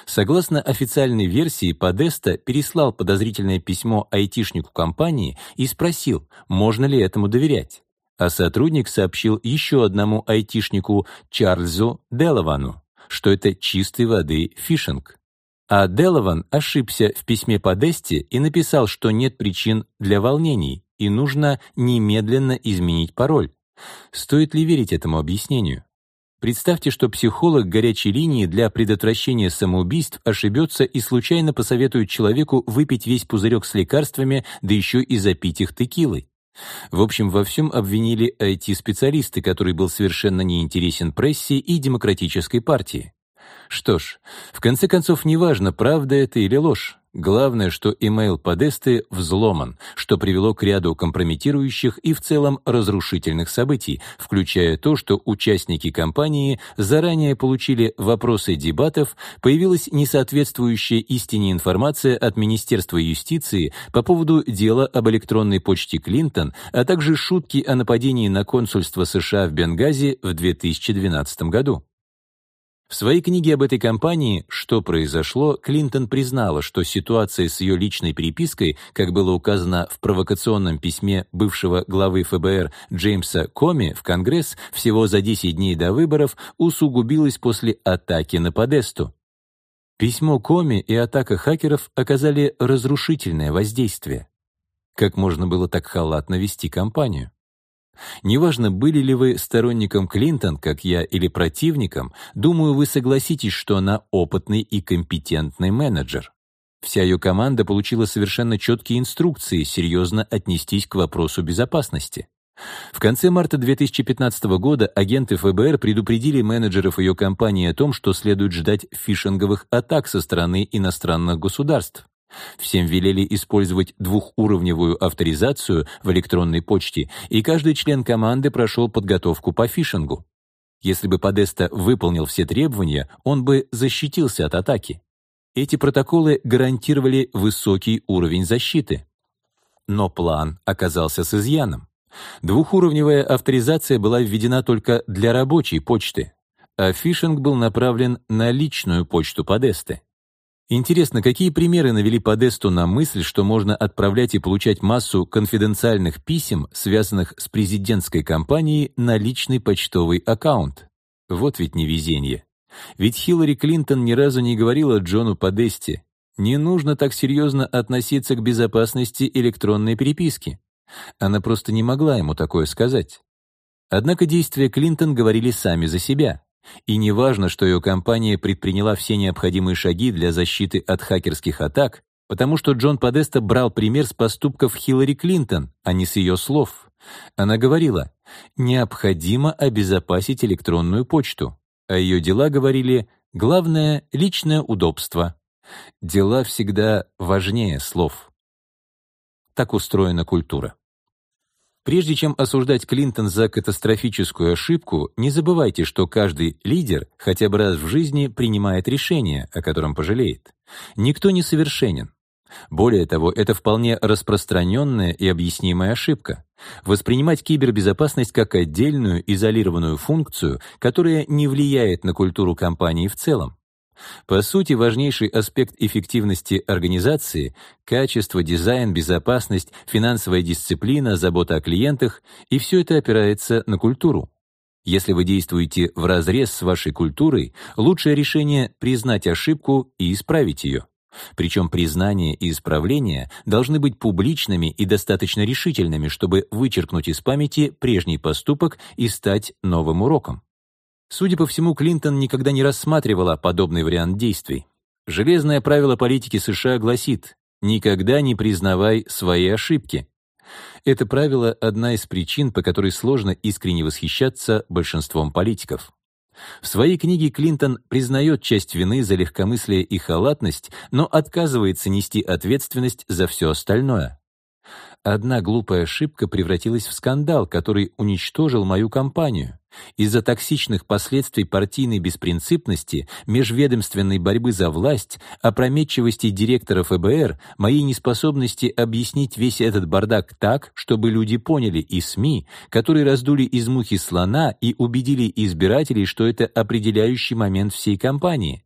Согласно официальной версии, Подеста переслал подозрительное письмо айтишнику компании и спросил, можно ли этому доверять а сотрудник сообщил еще одному айтишнику Чарльзу Деловану, что это чистой воды фишинг. А Делован ошибся в письме по Десте и написал, что нет причин для волнений и нужно немедленно изменить пароль. Стоит ли верить этому объяснению? Представьте, что психолог горячей линии для предотвращения самоубийств ошибется и случайно посоветует человеку выпить весь пузырек с лекарствами, да еще и запить их текилой. В общем, во всем обвинили IT-специалисты, который был совершенно неинтересен прессе и демократической партии. Что ж, в конце концов, неважно, правда это или ложь. Главное, что имейл Подесты взломан, что привело к ряду компрометирующих и в целом разрушительных событий, включая то, что участники кампании заранее получили вопросы дебатов, появилась несоответствующая истине информация от Министерства юстиции по поводу дела об электронной почте Клинтон, а также шутки о нападении на консульство США в Бенгази в 2012 году. В своей книге об этой кампании «Что произошло» Клинтон признала, что ситуация с ее личной перепиской, как было указано в провокационном письме бывшего главы ФБР Джеймса Коми в Конгресс всего за 10 дней до выборов, усугубилась после атаки на Подесту. Письмо Коми и атака хакеров оказали разрушительное воздействие. Как можно было так халатно вести кампанию? Неважно, были ли вы сторонником Клинтон, как я, или противником, думаю, вы согласитесь, что она опытный и компетентный менеджер. Вся ее команда получила совершенно четкие инструкции серьезно отнестись к вопросу безопасности. В конце марта 2015 года агенты ФБР предупредили менеджеров ее компании о том, что следует ждать фишинговых атак со стороны иностранных государств. Всем велели использовать двухуровневую авторизацию в электронной почте, и каждый член команды прошел подготовку по фишингу. Если бы Подеста выполнил все требования, он бы защитился от атаки. Эти протоколы гарантировали высокий уровень защиты. Но план оказался с изъяном. Двухуровневая авторизация была введена только для рабочей почты, а фишинг был направлен на личную почту Подесты. Интересно, какие примеры навели Подесту на мысль, что можно отправлять и получать массу конфиденциальных писем, связанных с президентской кампанией, на личный почтовый аккаунт? Вот ведь невезение. Ведь Хиллари Клинтон ни разу не говорила Джону Подесте, не нужно так серьезно относиться к безопасности электронной переписки. Она просто не могла ему такое сказать. Однако действия Клинтон говорили сами за себя. И не важно, что ее компания предприняла все необходимые шаги для защиты от хакерских атак, потому что Джон Подеста брал пример с поступков Хиллари Клинтон, а не с ее слов. Она говорила, необходимо обезопасить электронную почту, а ее дела говорили, главное — личное удобство. Дела всегда важнее слов. Так устроена культура. Прежде чем осуждать Клинтон за катастрофическую ошибку, не забывайте, что каждый лидер хотя бы раз в жизни принимает решение, о котором пожалеет. Никто не совершенен. Более того, это вполне распространенная и объяснимая ошибка. Воспринимать кибербезопасность как отдельную, изолированную функцию, которая не влияет на культуру компании в целом. По сути, важнейший аспект эффективности организации — качество, дизайн, безопасность, финансовая дисциплина, забота о клиентах, и все это опирается на культуру. Если вы действуете вразрез с вашей культурой, лучшее решение — признать ошибку и исправить ее. Причем признание и исправление должны быть публичными и достаточно решительными, чтобы вычеркнуть из памяти прежний поступок и стать новым уроком. Судя по всему, Клинтон никогда не рассматривала подобный вариант действий. Железное правило политики США гласит «никогда не признавай свои ошибки». Это правило — одна из причин, по которой сложно искренне восхищаться большинством политиков. В своей книге Клинтон признает часть вины за легкомыслие и халатность, но отказывается нести ответственность за все остальное. Одна глупая ошибка превратилась в скандал, который уничтожил мою компанию. Из-за токсичных последствий партийной беспринципности, межведомственной борьбы за власть, опрометчивости директора ФБР, моей неспособности объяснить весь этот бардак так, чтобы люди поняли и СМИ, которые раздули из мухи слона и убедили избирателей, что это определяющий момент всей кампании.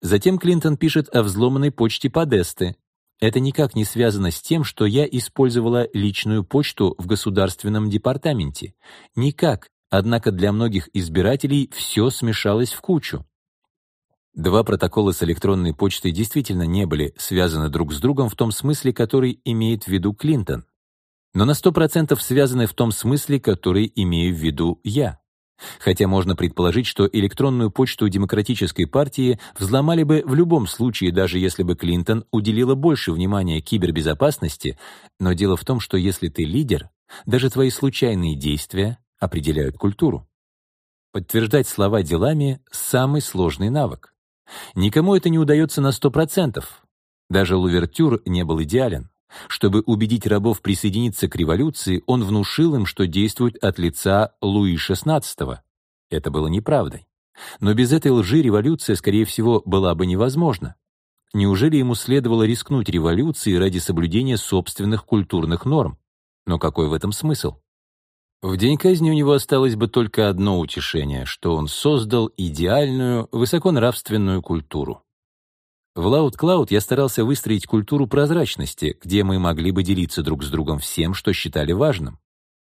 Затем Клинтон пишет о взломанной почте Подесты, это никак не связано с тем, что я использовала личную почту в государственном департаменте. Никак. Однако для многих избирателей все смешалось в кучу. Два протокола с электронной почтой действительно не были связаны друг с другом в том смысле, который имеет в виду Клинтон, но на 100% связаны в том смысле, который имею в виду я. Хотя можно предположить, что электронную почту Демократической партии взломали бы в любом случае, даже если бы Клинтон уделила больше внимания кибербезопасности, но дело в том, что если ты лидер, даже твои случайные действия определяют культуру. Подтверждать слова делами — самый сложный навык. Никому это не удается на 100%, Даже Лувертюр не был идеален. Чтобы убедить рабов присоединиться к революции, он внушил им, что действует от лица Луи XVI. Это было неправдой. Но без этой лжи революция, скорее всего, была бы невозможна. Неужели ему следовало рискнуть революцией ради соблюдения собственных культурных норм? Но какой в этом смысл? В день казни у него осталось бы только одно утешение, что он создал идеальную, высоконравственную культуру. В Loud Cloud я старался выстроить культуру прозрачности, где мы могли бы делиться друг с другом всем, что считали важным.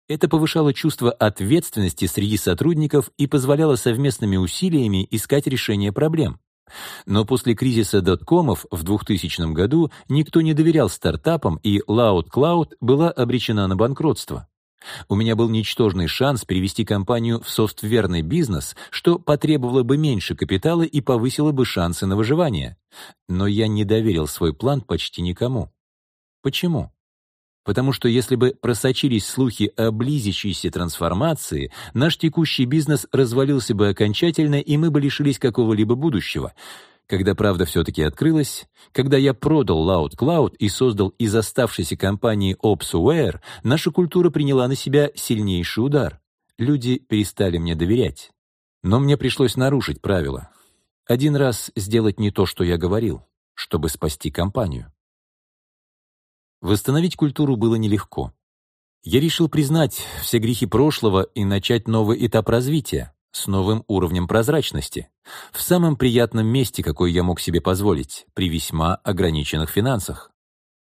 Это повышало чувство ответственности среди сотрудников и позволяло совместными усилиями искать решение проблем. Но после кризиса доткомов в 2000 году никто не доверял стартапам, и Loud Cloud была обречена на банкротство. У меня был ничтожный шанс перевести компанию в софтверный бизнес, что потребовало бы меньше капитала и повысило бы шансы на выживание. Но я не доверил свой план почти никому. Почему? Потому что если бы просочились слухи о близящейся трансформации, наш текущий бизнес развалился бы окончательно, и мы бы лишились какого-либо будущего. Когда правда все-таки открылась, когда я продал Loud Cloud и создал из оставшейся компании Opsware, наша культура приняла на себя сильнейший удар. Люди перестали мне доверять. Но мне пришлось нарушить правила. Один раз сделать не то, что я говорил, чтобы спасти компанию. Восстановить культуру было нелегко. Я решил признать все грехи прошлого и начать новый этап развития с новым уровнем прозрачности, в самом приятном месте, какое я мог себе позволить, при весьма ограниченных финансах.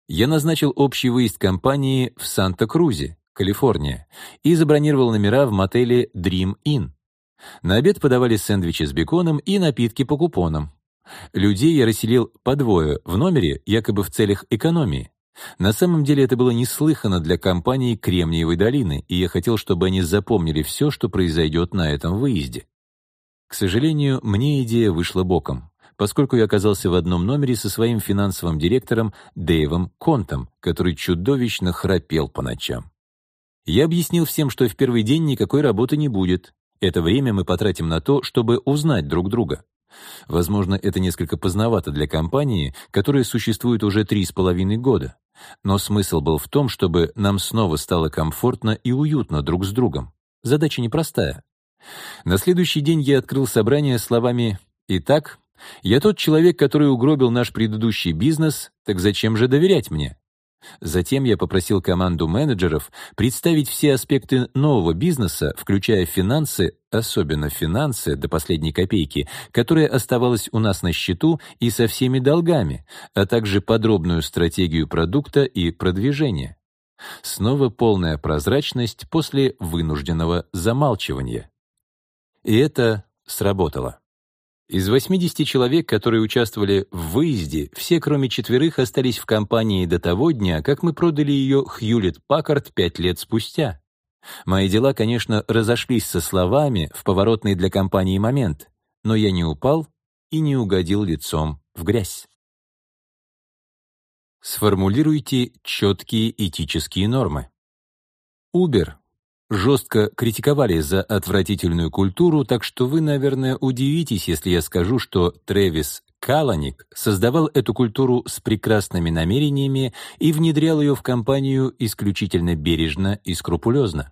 Я назначил общий выезд компании в Санта-Крузе, Калифорния, и забронировал номера в мотеле Dream Inn. На обед подавали сэндвичи с беконом и напитки по купонам. Людей я расселил по двое в номере, якобы в целях экономии. На самом деле это было неслыханно для компании Кремниевой долины, и я хотел, чтобы они запомнили все, что произойдет на этом выезде. К сожалению, мне идея вышла боком, поскольку я оказался в одном номере со своим финансовым директором Дэйвом Контом, который чудовищно храпел по ночам. Я объяснил всем, что в первый день никакой работы не будет. Это время мы потратим на то, чтобы узнать друг друга. Возможно, это несколько поздновато для компании, которая существует уже три с половиной года. Но смысл был в том, чтобы нам снова стало комфортно и уютно друг с другом. Задача непростая. На следующий день я открыл собрание словами «Итак, я тот человек, который угробил наш предыдущий бизнес, так зачем же доверять мне?» Затем я попросил команду менеджеров представить все аспекты нового бизнеса, включая финансы, особенно финансы до последней копейки, которая оставалась у нас на счету и со всеми долгами, а также подробную стратегию продукта и продвижения. Снова полная прозрачность после вынужденного замалчивания. И это сработало. Из 80 человек, которые участвовали в выезде, все, кроме четверых, остались в компании до того дня, как мы продали ее Хьюлит Паккард пять лет спустя. Мои дела, конечно, разошлись со словами в поворотный для компании момент, но я не упал и не угодил лицом в грязь. Сформулируйте четкие этические нормы. Uber жестко критиковали за отвратительную культуру, так что вы, наверное, удивитесь, если я скажу, что Трэвис Каланик создавал эту культуру с прекрасными намерениями и внедрял ее в компанию исключительно бережно и скрупулезно.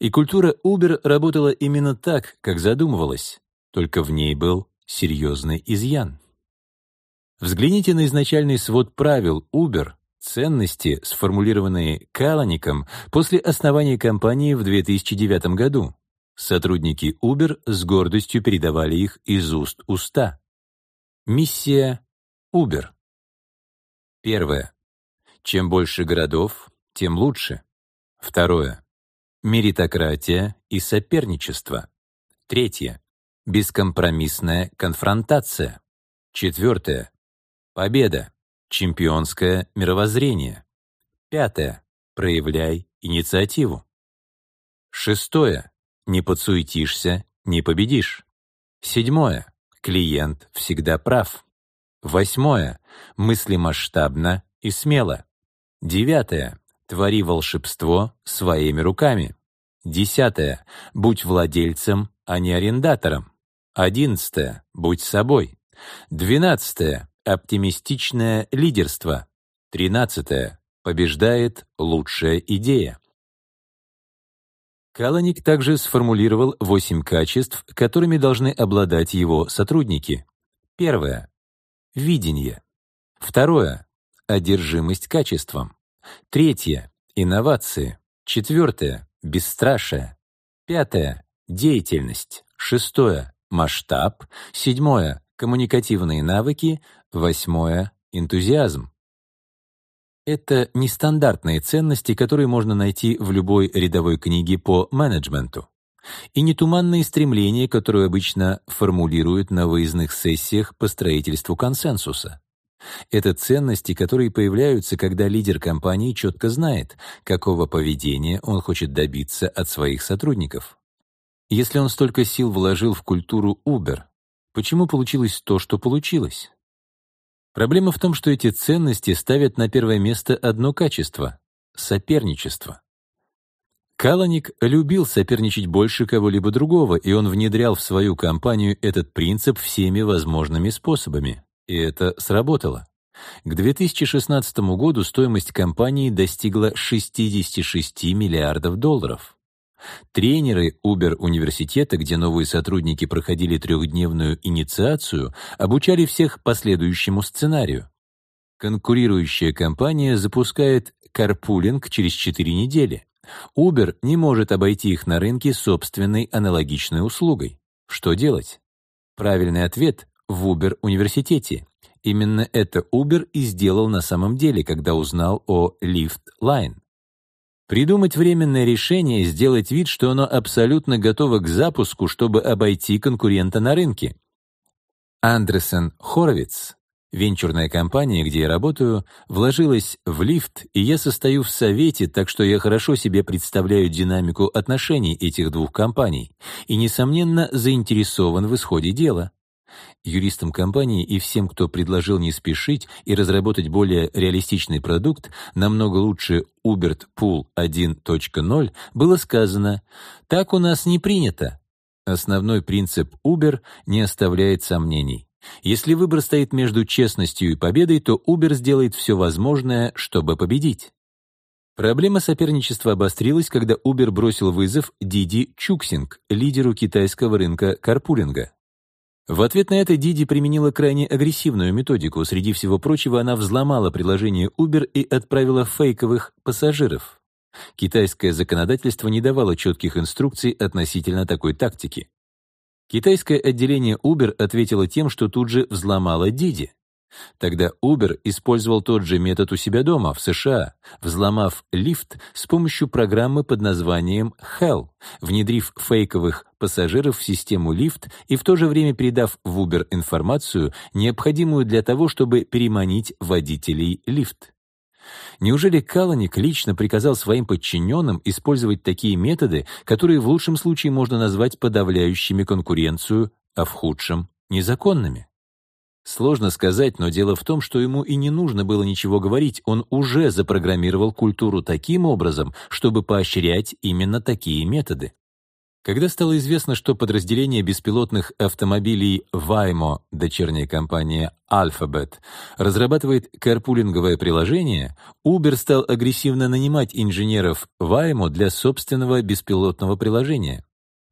И культура Uber работала именно так, как задумывалась, только в ней был серьезный изъян. Взгляните на изначальный свод правил Uber Ценности, сформулированные Калаником после основания компании в 2009 году. Сотрудники Uber с гордостью передавали их из уст уста. Миссия Uber. Первое. Чем больше городов, тем лучше. Второе. Меритократия и соперничество. Третье. Бескомпромиссная конфронтация. Четвертое. Победа. Чемпионское мировоззрение. Пятое. Проявляй инициативу. Шестое. Не подсуетишься, не победишь. Седьмое. Клиент всегда прав. Восьмое. Мысли масштабно и смело. Девятое. Твори волшебство своими руками. Десятое. Будь владельцем, а не арендатором. Одиннадцатое. Будь собой. Двенадцатое. Оптимистичное лидерство. 13. Побеждает лучшая идея. Каланик также сформулировал восемь качеств, которыми должны обладать его сотрудники. Первое — видение. Второе — одержимость качеством. Третье — инновации. Четвертое — бесстрашие. Пятое — деятельность. Шестое — масштаб. Седьмое — коммуникативные навыки. Восьмое — энтузиазм. Это нестандартные ценности, которые можно найти в любой рядовой книге по менеджменту. И не туманные стремления, которые обычно формулируют на выездных сессиях по строительству консенсуса. Это ценности, которые появляются, когда лидер компании четко знает, какого поведения он хочет добиться от своих сотрудников. Если он столько сил вложил в культуру Uber, почему получилось то, что получилось? Проблема в том, что эти ценности ставят на первое место одно качество — соперничество. Каланик любил соперничать больше кого-либо другого, и он внедрял в свою компанию этот принцип всеми возможными способами. И это сработало. К 2016 году стоимость компании достигла 66 миллиардов долларов. Тренеры Uber-университета, где новые сотрудники проходили трехдневную инициацию, обучали всех последующему сценарию. Конкурирующая компания запускает карпулинг через 4 недели. Uber не может обойти их на рынке собственной аналогичной услугой. Что делать? Правильный ответ — в Uber-университете. Именно это Uber и сделал на самом деле, когда узнал о Lyft Line. Придумать временное решение, сделать вид, что оно абсолютно готово к запуску, чтобы обойти конкурента на рынке. Андресен Хоровиц, венчурная компания, где я работаю, вложилась в лифт, и я состою в совете, так что я хорошо себе представляю динамику отношений этих двух компаний и, несомненно, заинтересован в исходе дела. Юристам компании и всем, кто предложил не спешить и разработать более реалистичный продукт, намного лучше Ubert Pool 1.0, было сказано «Так у нас не принято». Основной принцип Uber не оставляет сомнений. Если выбор стоит между честностью и победой, то Uber сделает все возможное, чтобы победить. Проблема соперничества обострилась, когда Uber бросил вызов Didi Chuxing, лидеру китайского рынка карпулинга. В ответ на это Didi применила крайне агрессивную методику. Среди всего прочего, она взломала приложение Uber и отправила фейковых пассажиров. Китайское законодательство не давало четких инструкций относительно такой тактики. Китайское отделение Uber ответило тем, что тут же взломало Didi. Тогда Uber использовал тот же метод у себя дома, в США, взломав лифт с помощью программы под названием Hell, внедрив фейковых пассажиров в систему лифт и в то же время передав в Uber информацию, необходимую для того, чтобы переманить водителей лифт. Неужели Каланик лично приказал своим подчиненным использовать такие методы, которые в лучшем случае можно назвать подавляющими конкуренцию, а в худшем — незаконными? Сложно сказать, но дело в том, что ему и не нужно было ничего говорить, он уже запрограммировал культуру таким образом, чтобы поощрять именно такие методы. Когда стало известно, что подразделение беспилотных автомобилей Waymo, дочерняя компания Alphabet, разрабатывает карпулинговое приложение, Uber стал агрессивно нанимать инженеров Waymo для собственного беспилотного приложения.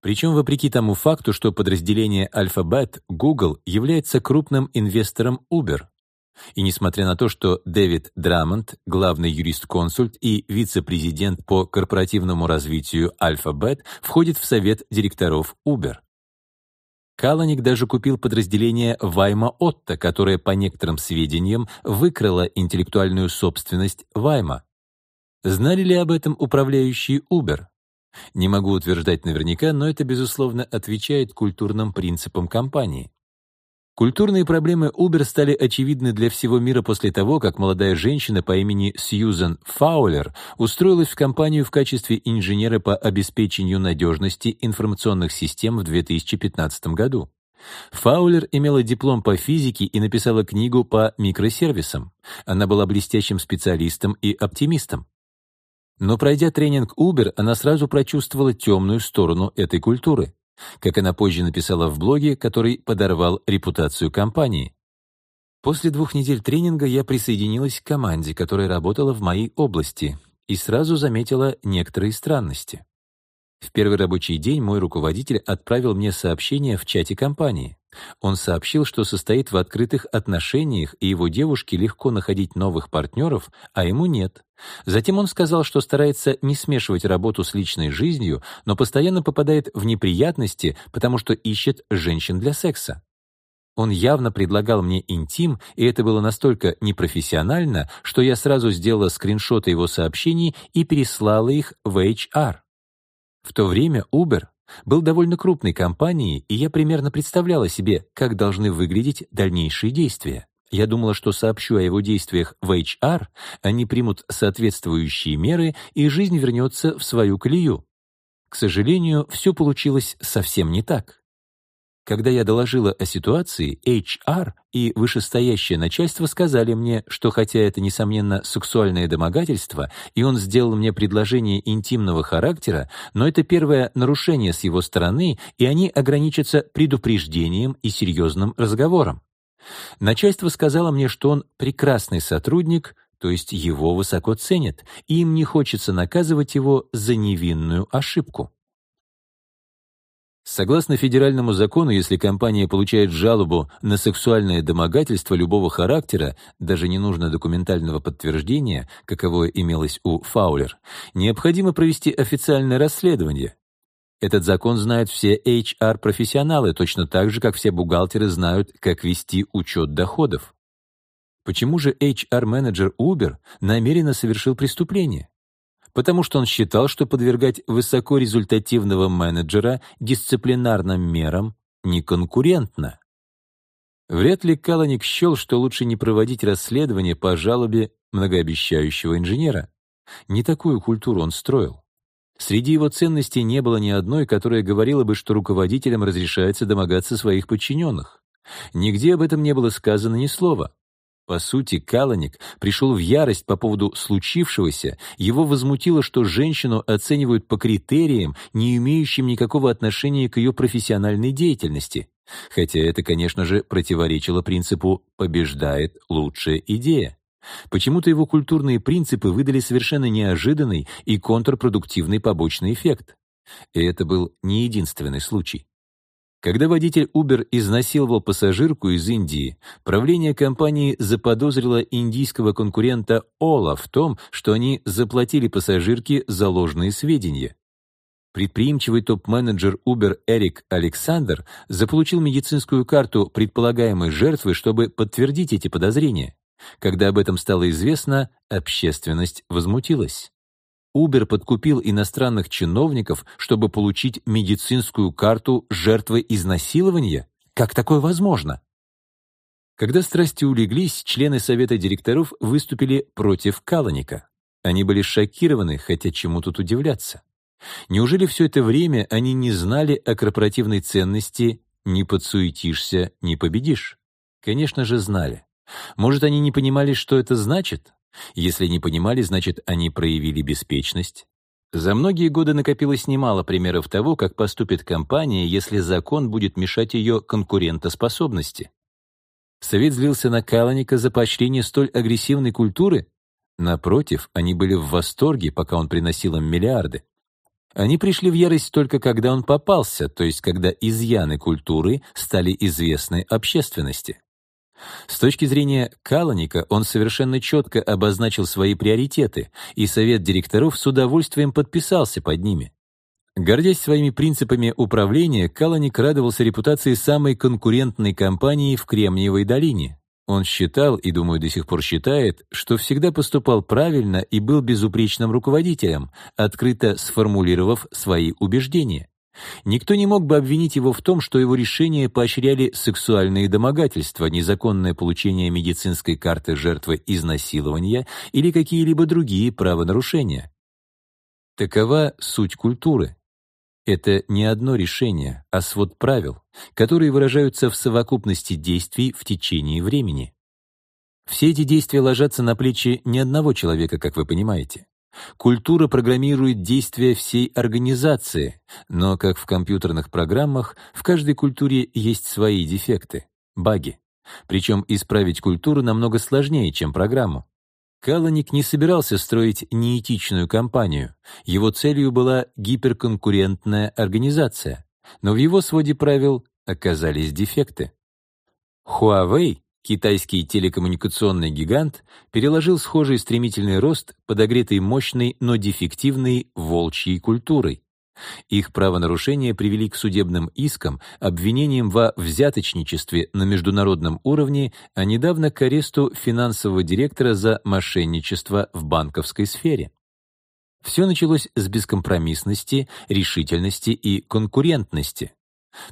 Причем вопреки тому факту, что подразделение Alphabet Google является крупным инвестором Uber. И несмотря на то, что Дэвид Драмонт, главный юрист-консульт и вице-президент по корпоративному развитию Alphabet, входит в совет директоров Uber. Каланик даже купил подразделение Вайма Отто, которое, по некоторым сведениям, выкрало интеллектуальную собственность Вайма. Знали ли об этом управляющие Uber? Не могу утверждать наверняка, но это, безусловно, отвечает культурным принципам компании. Культурные проблемы Uber стали очевидны для всего мира после того, как молодая женщина по имени Сьюзен Фаулер устроилась в компанию в качестве инженера по обеспечению надежности информационных систем в 2015 году. Фаулер имела диплом по физике и написала книгу по микросервисам. Она была блестящим специалистом и оптимистом. Но пройдя тренинг Uber, она сразу прочувствовала темную сторону этой культуры, как она позже написала в блоге, который подорвал репутацию компании. После двух недель тренинга я присоединилась к команде, которая работала в моей области, и сразу заметила некоторые странности. В первый рабочий день мой руководитель отправил мне сообщение в чате компании. Он сообщил, что состоит в открытых отношениях, и его девушке легко находить новых партнеров, а ему нет. Затем он сказал, что старается не смешивать работу с личной жизнью, но постоянно попадает в неприятности, потому что ищет женщин для секса. Он явно предлагал мне интим, и это было настолько непрофессионально, что я сразу сделала скриншоты его сообщений и переслала их в HR. В то время Uber был довольно крупной компанией, и я примерно представляла себе, как должны выглядеть дальнейшие действия. Я думала, что сообщу о его действиях в HR, они примут соответствующие меры, и жизнь вернется в свою колею. К сожалению, все получилось совсем не так. Когда я доложила о ситуации, HR и вышестоящее начальство сказали мне, что хотя это, несомненно, сексуальное домогательство, и он сделал мне предложение интимного характера, но это первое нарушение с его стороны, и они ограничатся предупреждением и серьезным разговором. Начальство сказало мне, что он прекрасный сотрудник, то есть его высоко ценят, и им не хочется наказывать его за невинную ошибку. Согласно федеральному закону, если компания получает жалобу на сексуальное домогательство любого характера, даже не нужно документального подтверждения, каковое имелось у Фаулер, необходимо провести официальное расследование. Этот закон знают все HR-профессионалы, точно так же, как все бухгалтеры знают, как вести учет доходов. Почему же HR-менеджер Uber намеренно совершил преступление? Потому что он считал, что подвергать высокорезультативного менеджера дисциплинарным мерам неконкурентно. Вряд ли Каланик счел, что лучше не проводить расследование по жалобе многообещающего инженера. Не такую культуру он строил. Среди его ценностей не было ни одной, которая говорила бы, что руководителям разрешается домогаться своих подчиненных. Нигде об этом не было сказано ни слова. По сути, Каланик пришел в ярость по поводу случившегося, его возмутило, что женщину оценивают по критериям, не имеющим никакого отношения к ее профессиональной деятельности. Хотя это, конечно же, противоречило принципу «побеждает лучшая идея». Почему-то его культурные принципы выдали совершенно неожиданный и контрпродуктивный побочный эффект. И это был не единственный случай. Когда водитель Uber изнасиловал пассажирку из Индии, правление компании заподозрило индийского конкурента Ola в том, что они заплатили пассажирке за ложные сведения. Предприимчивый топ-менеджер Uber Эрик Александр заполучил медицинскую карту предполагаемой жертвы, чтобы подтвердить эти подозрения. Когда об этом стало известно, общественность возмутилась. Uber подкупил иностранных чиновников, чтобы получить медицинскую карту жертвы изнасилования? Как такое возможно? Когда страсти улеглись, члены совета директоров выступили против Каланика. Они были шокированы, хотя чему тут удивляться. Неужели все это время они не знали о корпоративной ценности «не подсуетишься, не победишь»? Конечно же, знали. Может, они не понимали, что это значит? Если не понимали, значит, они проявили беспечность. За многие годы накопилось немало примеров того, как поступит компания, если закон будет мешать ее конкурентоспособности. Совет злился на Каланика за поощрение столь агрессивной культуры? Напротив, они были в восторге, пока он приносил им миллиарды. Они пришли в ярость только когда он попался, то есть когда изъяны культуры стали известны общественности. С точки зрения Каланика он совершенно четко обозначил свои приоритеты, и совет директоров с удовольствием подписался под ними. Гордясь своими принципами управления, Каланик радовался репутации самой конкурентной компании в Кремниевой долине. Он считал, и, думаю, до сих пор считает, что всегда поступал правильно и был безупречным руководителем, открыто сформулировав свои убеждения. Никто не мог бы обвинить его в том, что его решения поощряли сексуальные домогательства, незаконное получение медицинской карты жертвы изнасилования или какие-либо другие правонарушения. Такова суть культуры. Это не одно решение, а свод правил, которые выражаются в совокупности действий в течение времени. Все эти действия ложатся на плечи не одного человека, как вы понимаете. Культура программирует действия всей организации, но, как в компьютерных программах, в каждой культуре есть свои дефекты, баги. Причем исправить культуру намного сложнее, чем программу. Каланик не собирался строить неэтичную компанию. Его целью была гиперконкурентная организация. Но в его своде правил оказались дефекты. Huawei, китайский телекоммуникационный гигант, переложил схожий стремительный рост, подогретый мощной, но дефективной волчьей культурой. Их правонарушения привели к судебным искам, обвинениям во взяточничестве на международном уровне, а недавно к аресту финансового директора за мошенничество в банковской сфере. Все началось с бескомпромиссности, решительности и конкурентности.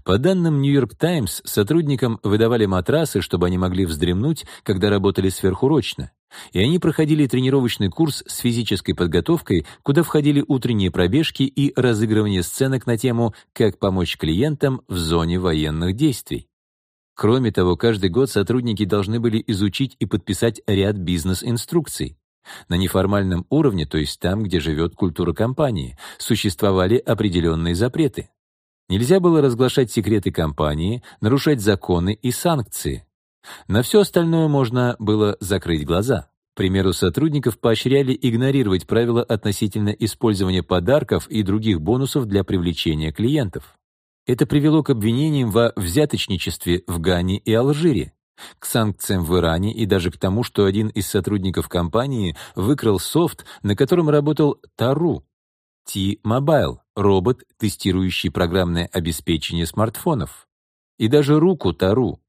По данным New York Times, сотрудникам выдавали матрасы, чтобы они могли вздремнуть, когда работали сверхурочно. И они проходили тренировочный курс с физической подготовкой, куда входили утренние пробежки и разыгрывание сценок на тему «Как помочь клиентам в зоне военных действий». Кроме того, каждый год сотрудники должны были изучить и подписать ряд бизнес-инструкций. На неформальном уровне, то есть там, где живет культура компании, существовали определенные запреты. Нельзя было разглашать секреты компании, нарушать законы и санкции. На все остальное можно было закрыть глаза. К примеру, сотрудников поощряли игнорировать правила относительно использования подарков и других бонусов для привлечения клиентов. Это привело к обвинениям во взяточничестве в Гане и Алжире, к санкциям в Иране и даже к тому, что один из сотрудников компании выкрал софт, на котором работал Тару, T-Mobile, робот, тестирующий программное обеспечение смартфонов. И даже руку Тару,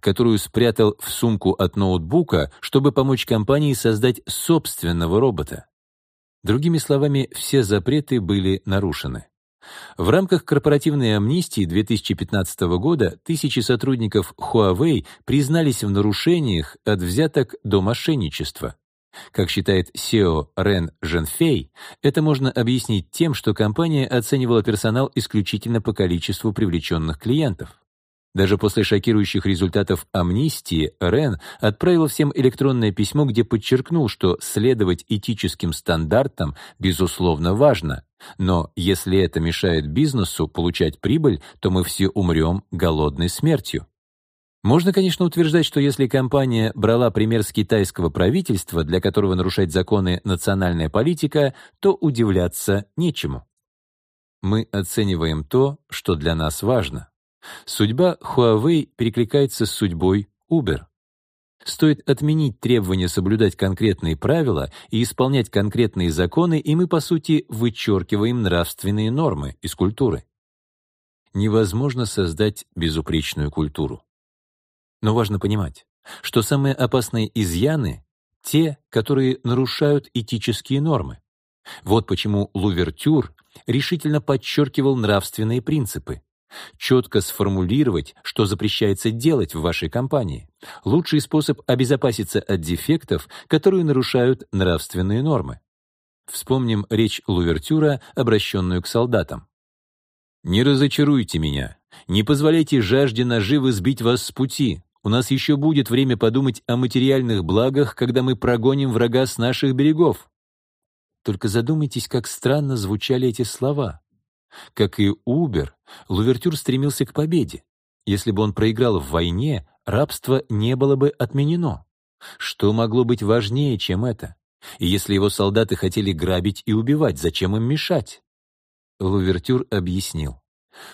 которую спрятал в сумку от ноутбука, чтобы помочь компании создать собственного робота. Другими словами, все запреты были нарушены. В рамках корпоративной амнистии 2015 года тысячи сотрудников Huawei признались в нарушениях от взяток до мошенничества. Как считает SEO Рен Женфей, это можно объяснить тем, что компания оценивала персонал исключительно по количеству привлеченных клиентов. Даже после шокирующих результатов амнистии Рен отправил всем электронное письмо, где подчеркнул, что следовать этическим стандартам безусловно важно, но если это мешает бизнесу получать прибыль, то мы все умрем голодной смертью. Можно, конечно, утверждать, что если компания брала пример с китайского правительства, для которого нарушать законы национальная политика, то удивляться нечему. Мы оцениваем то, что для нас важно. Судьба Huawei перекликается с судьбой Uber. Стоит отменить требование соблюдать конкретные правила и исполнять конкретные законы, и мы, по сути, вычеркиваем нравственные нормы из культуры. Невозможно создать безупречную культуру. Но важно понимать, что самые опасные изъяны — те, которые нарушают этические нормы. Вот почему Лувертюр решительно подчеркивал нравственные принципы. Четко сформулировать, что запрещается делать в вашей компании. Лучший способ обезопаситься от дефектов, которые нарушают нравственные нормы. Вспомним речь Лувертюра, обращенную к солдатам. «Не разочаруйте меня. Не позволяйте жажде наживы сбить вас с пути. У нас еще будет время подумать о материальных благах, когда мы прогоним врага с наших берегов». Только задумайтесь, как странно звучали эти слова. Как и Убер, Лувертюр стремился к победе. Если бы он проиграл в войне, рабство не было бы отменено. Что могло быть важнее, чем это? И если его солдаты хотели грабить и убивать, зачем им мешать? Лувертюр объяснил.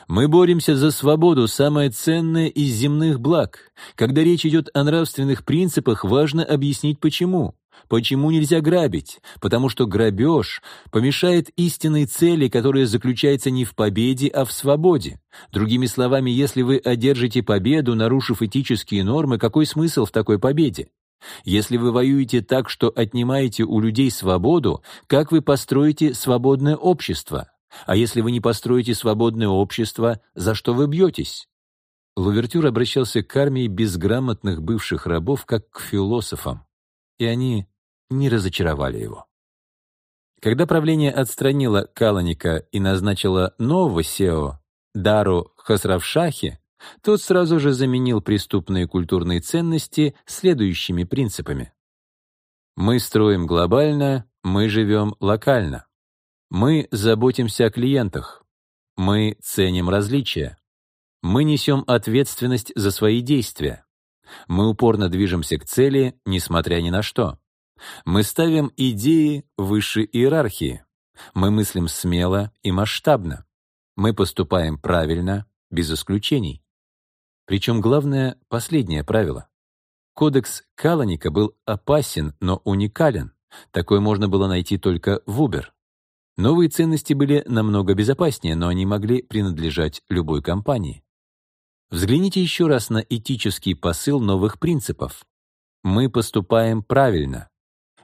Мы боремся за свободу, самое ценное из земных благ. Когда речь идет о нравственных принципах, важно объяснить почему. Почему нельзя грабить? Потому что грабеж помешает истинной цели, которая заключается не в победе, а в свободе. Другими словами, если вы одержите победу, нарушив этические нормы, какой смысл в такой победе? Если вы воюете так, что отнимаете у людей свободу, как вы построите свободное общество? А если вы не построите свободное общество, за что вы бьетесь? Лувертюр обращался к армии безграмотных бывших рабов как к философам, и они не разочаровали его. Когда правление отстранило Каланика и назначило нового SEO, Дару Хасравшахи, тот сразу же заменил преступные культурные ценности следующими принципами. Мы строим глобально, мы живем локально. Мы заботимся о клиентах. Мы ценим различия. Мы несем ответственность за свои действия. Мы упорно движемся к цели, несмотря ни на что. Мы ставим идеи выше иерархии. Мы мыслим смело и масштабно. Мы поступаем правильно, без исключений. Причем главное — последнее правило. Кодекс Каланика был опасен, но уникален. Такой можно было найти только в Uber. Новые ценности были намного безопаснее, но они могли принадлежать любой компании. Взгляните еще раз на этический посыл новых принципов. Мы поступаем правильно,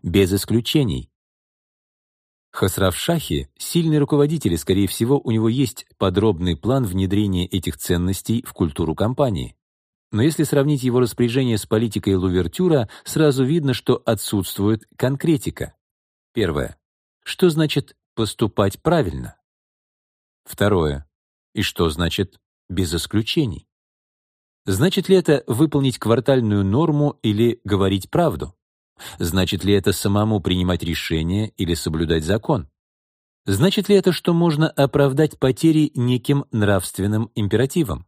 без исключений. Хасрав Шахи — сильный руководитель, и, скорее всего, у него есть подробный план внедрения этих ценностей в культуру компании. Но если сравнить его распоряжение с политикой Лувертюра, сразу видно, что отсутствует конкретика. Первое. Что значит «поступать правильно»? Второе. И что значит «без исключений»? Значит ли это выполнить квартальную норму или говорить правду? Значит ли это самому принимать решения или соблюдать закон? Значит ли это, что можно оправдать потери неким нравственным императивом?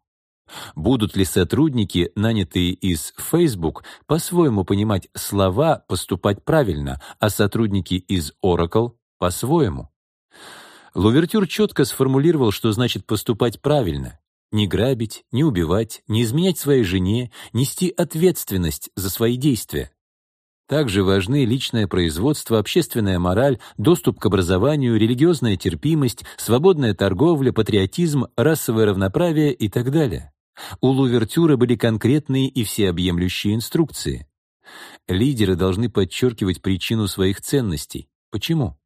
Будут ли сотрудники, нанятые из Facebook, по-своему понимать слова, поступать правильно, а сотрудники из Oracle — по-своему? Лувертюр четко сформулировал, что значит поступать правильно. Не грабить, не убивать, не изменять своей жене, нести ответственность за свои действия. Также важны личное производство, общественная мораль, доступ к образованию, религиозная терпимость, свободная торговля, патриотизм, расовое равноправие и так далее. У Лувертюра были конкретные и всеобъемлющие инструкции. Лидеры должны подчеркивать причину своих ценностей. Почему?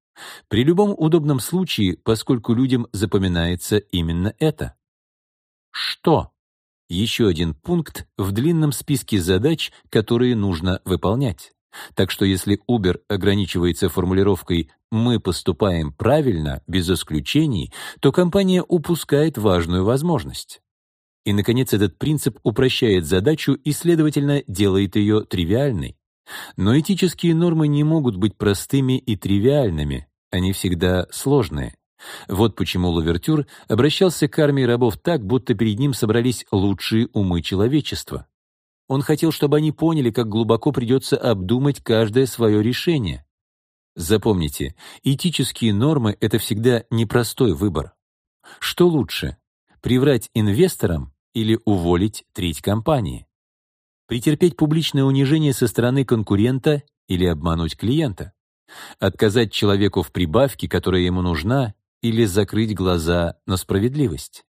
При любом удобном случае, поскольку людям запоминается именно это. Что? Еще один пункт в длинном списке задач, которые нужно выполнять. Так что если Uber ограничивается формулировкой «мы поступаем правильно, без исключений», то компания упускает важную возможность. И, наконец, этот принцип упрощает задачу и, следовательно, делает ее тривиальной. Но этические нормы не могут быть простыми и тривиальными, они всегда сложные. Вот почему Лувертюр обращался к армии рабов так, будто перед ним собрались лучшие умы человечества. Он хотел, чтобы они поняли, как глубоко придется обдумать каждое свое решение. Запомните, этические нормы — это всегда непростой выбор. Что лучше, приврать инвесторам или уволить треть компании? Претерпеть публичное унижение со стороны конкурента или обмануть клиента? Отказать человеку в прибавке, которая ему нужна, или закрыть глаза на справедливость?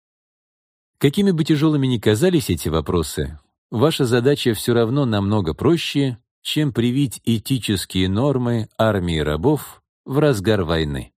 Какими бы тяжелыми ни казались эти вопросы, ваша задача все равно намного проще, чем привить этические нормы армии рабов в разгар войны.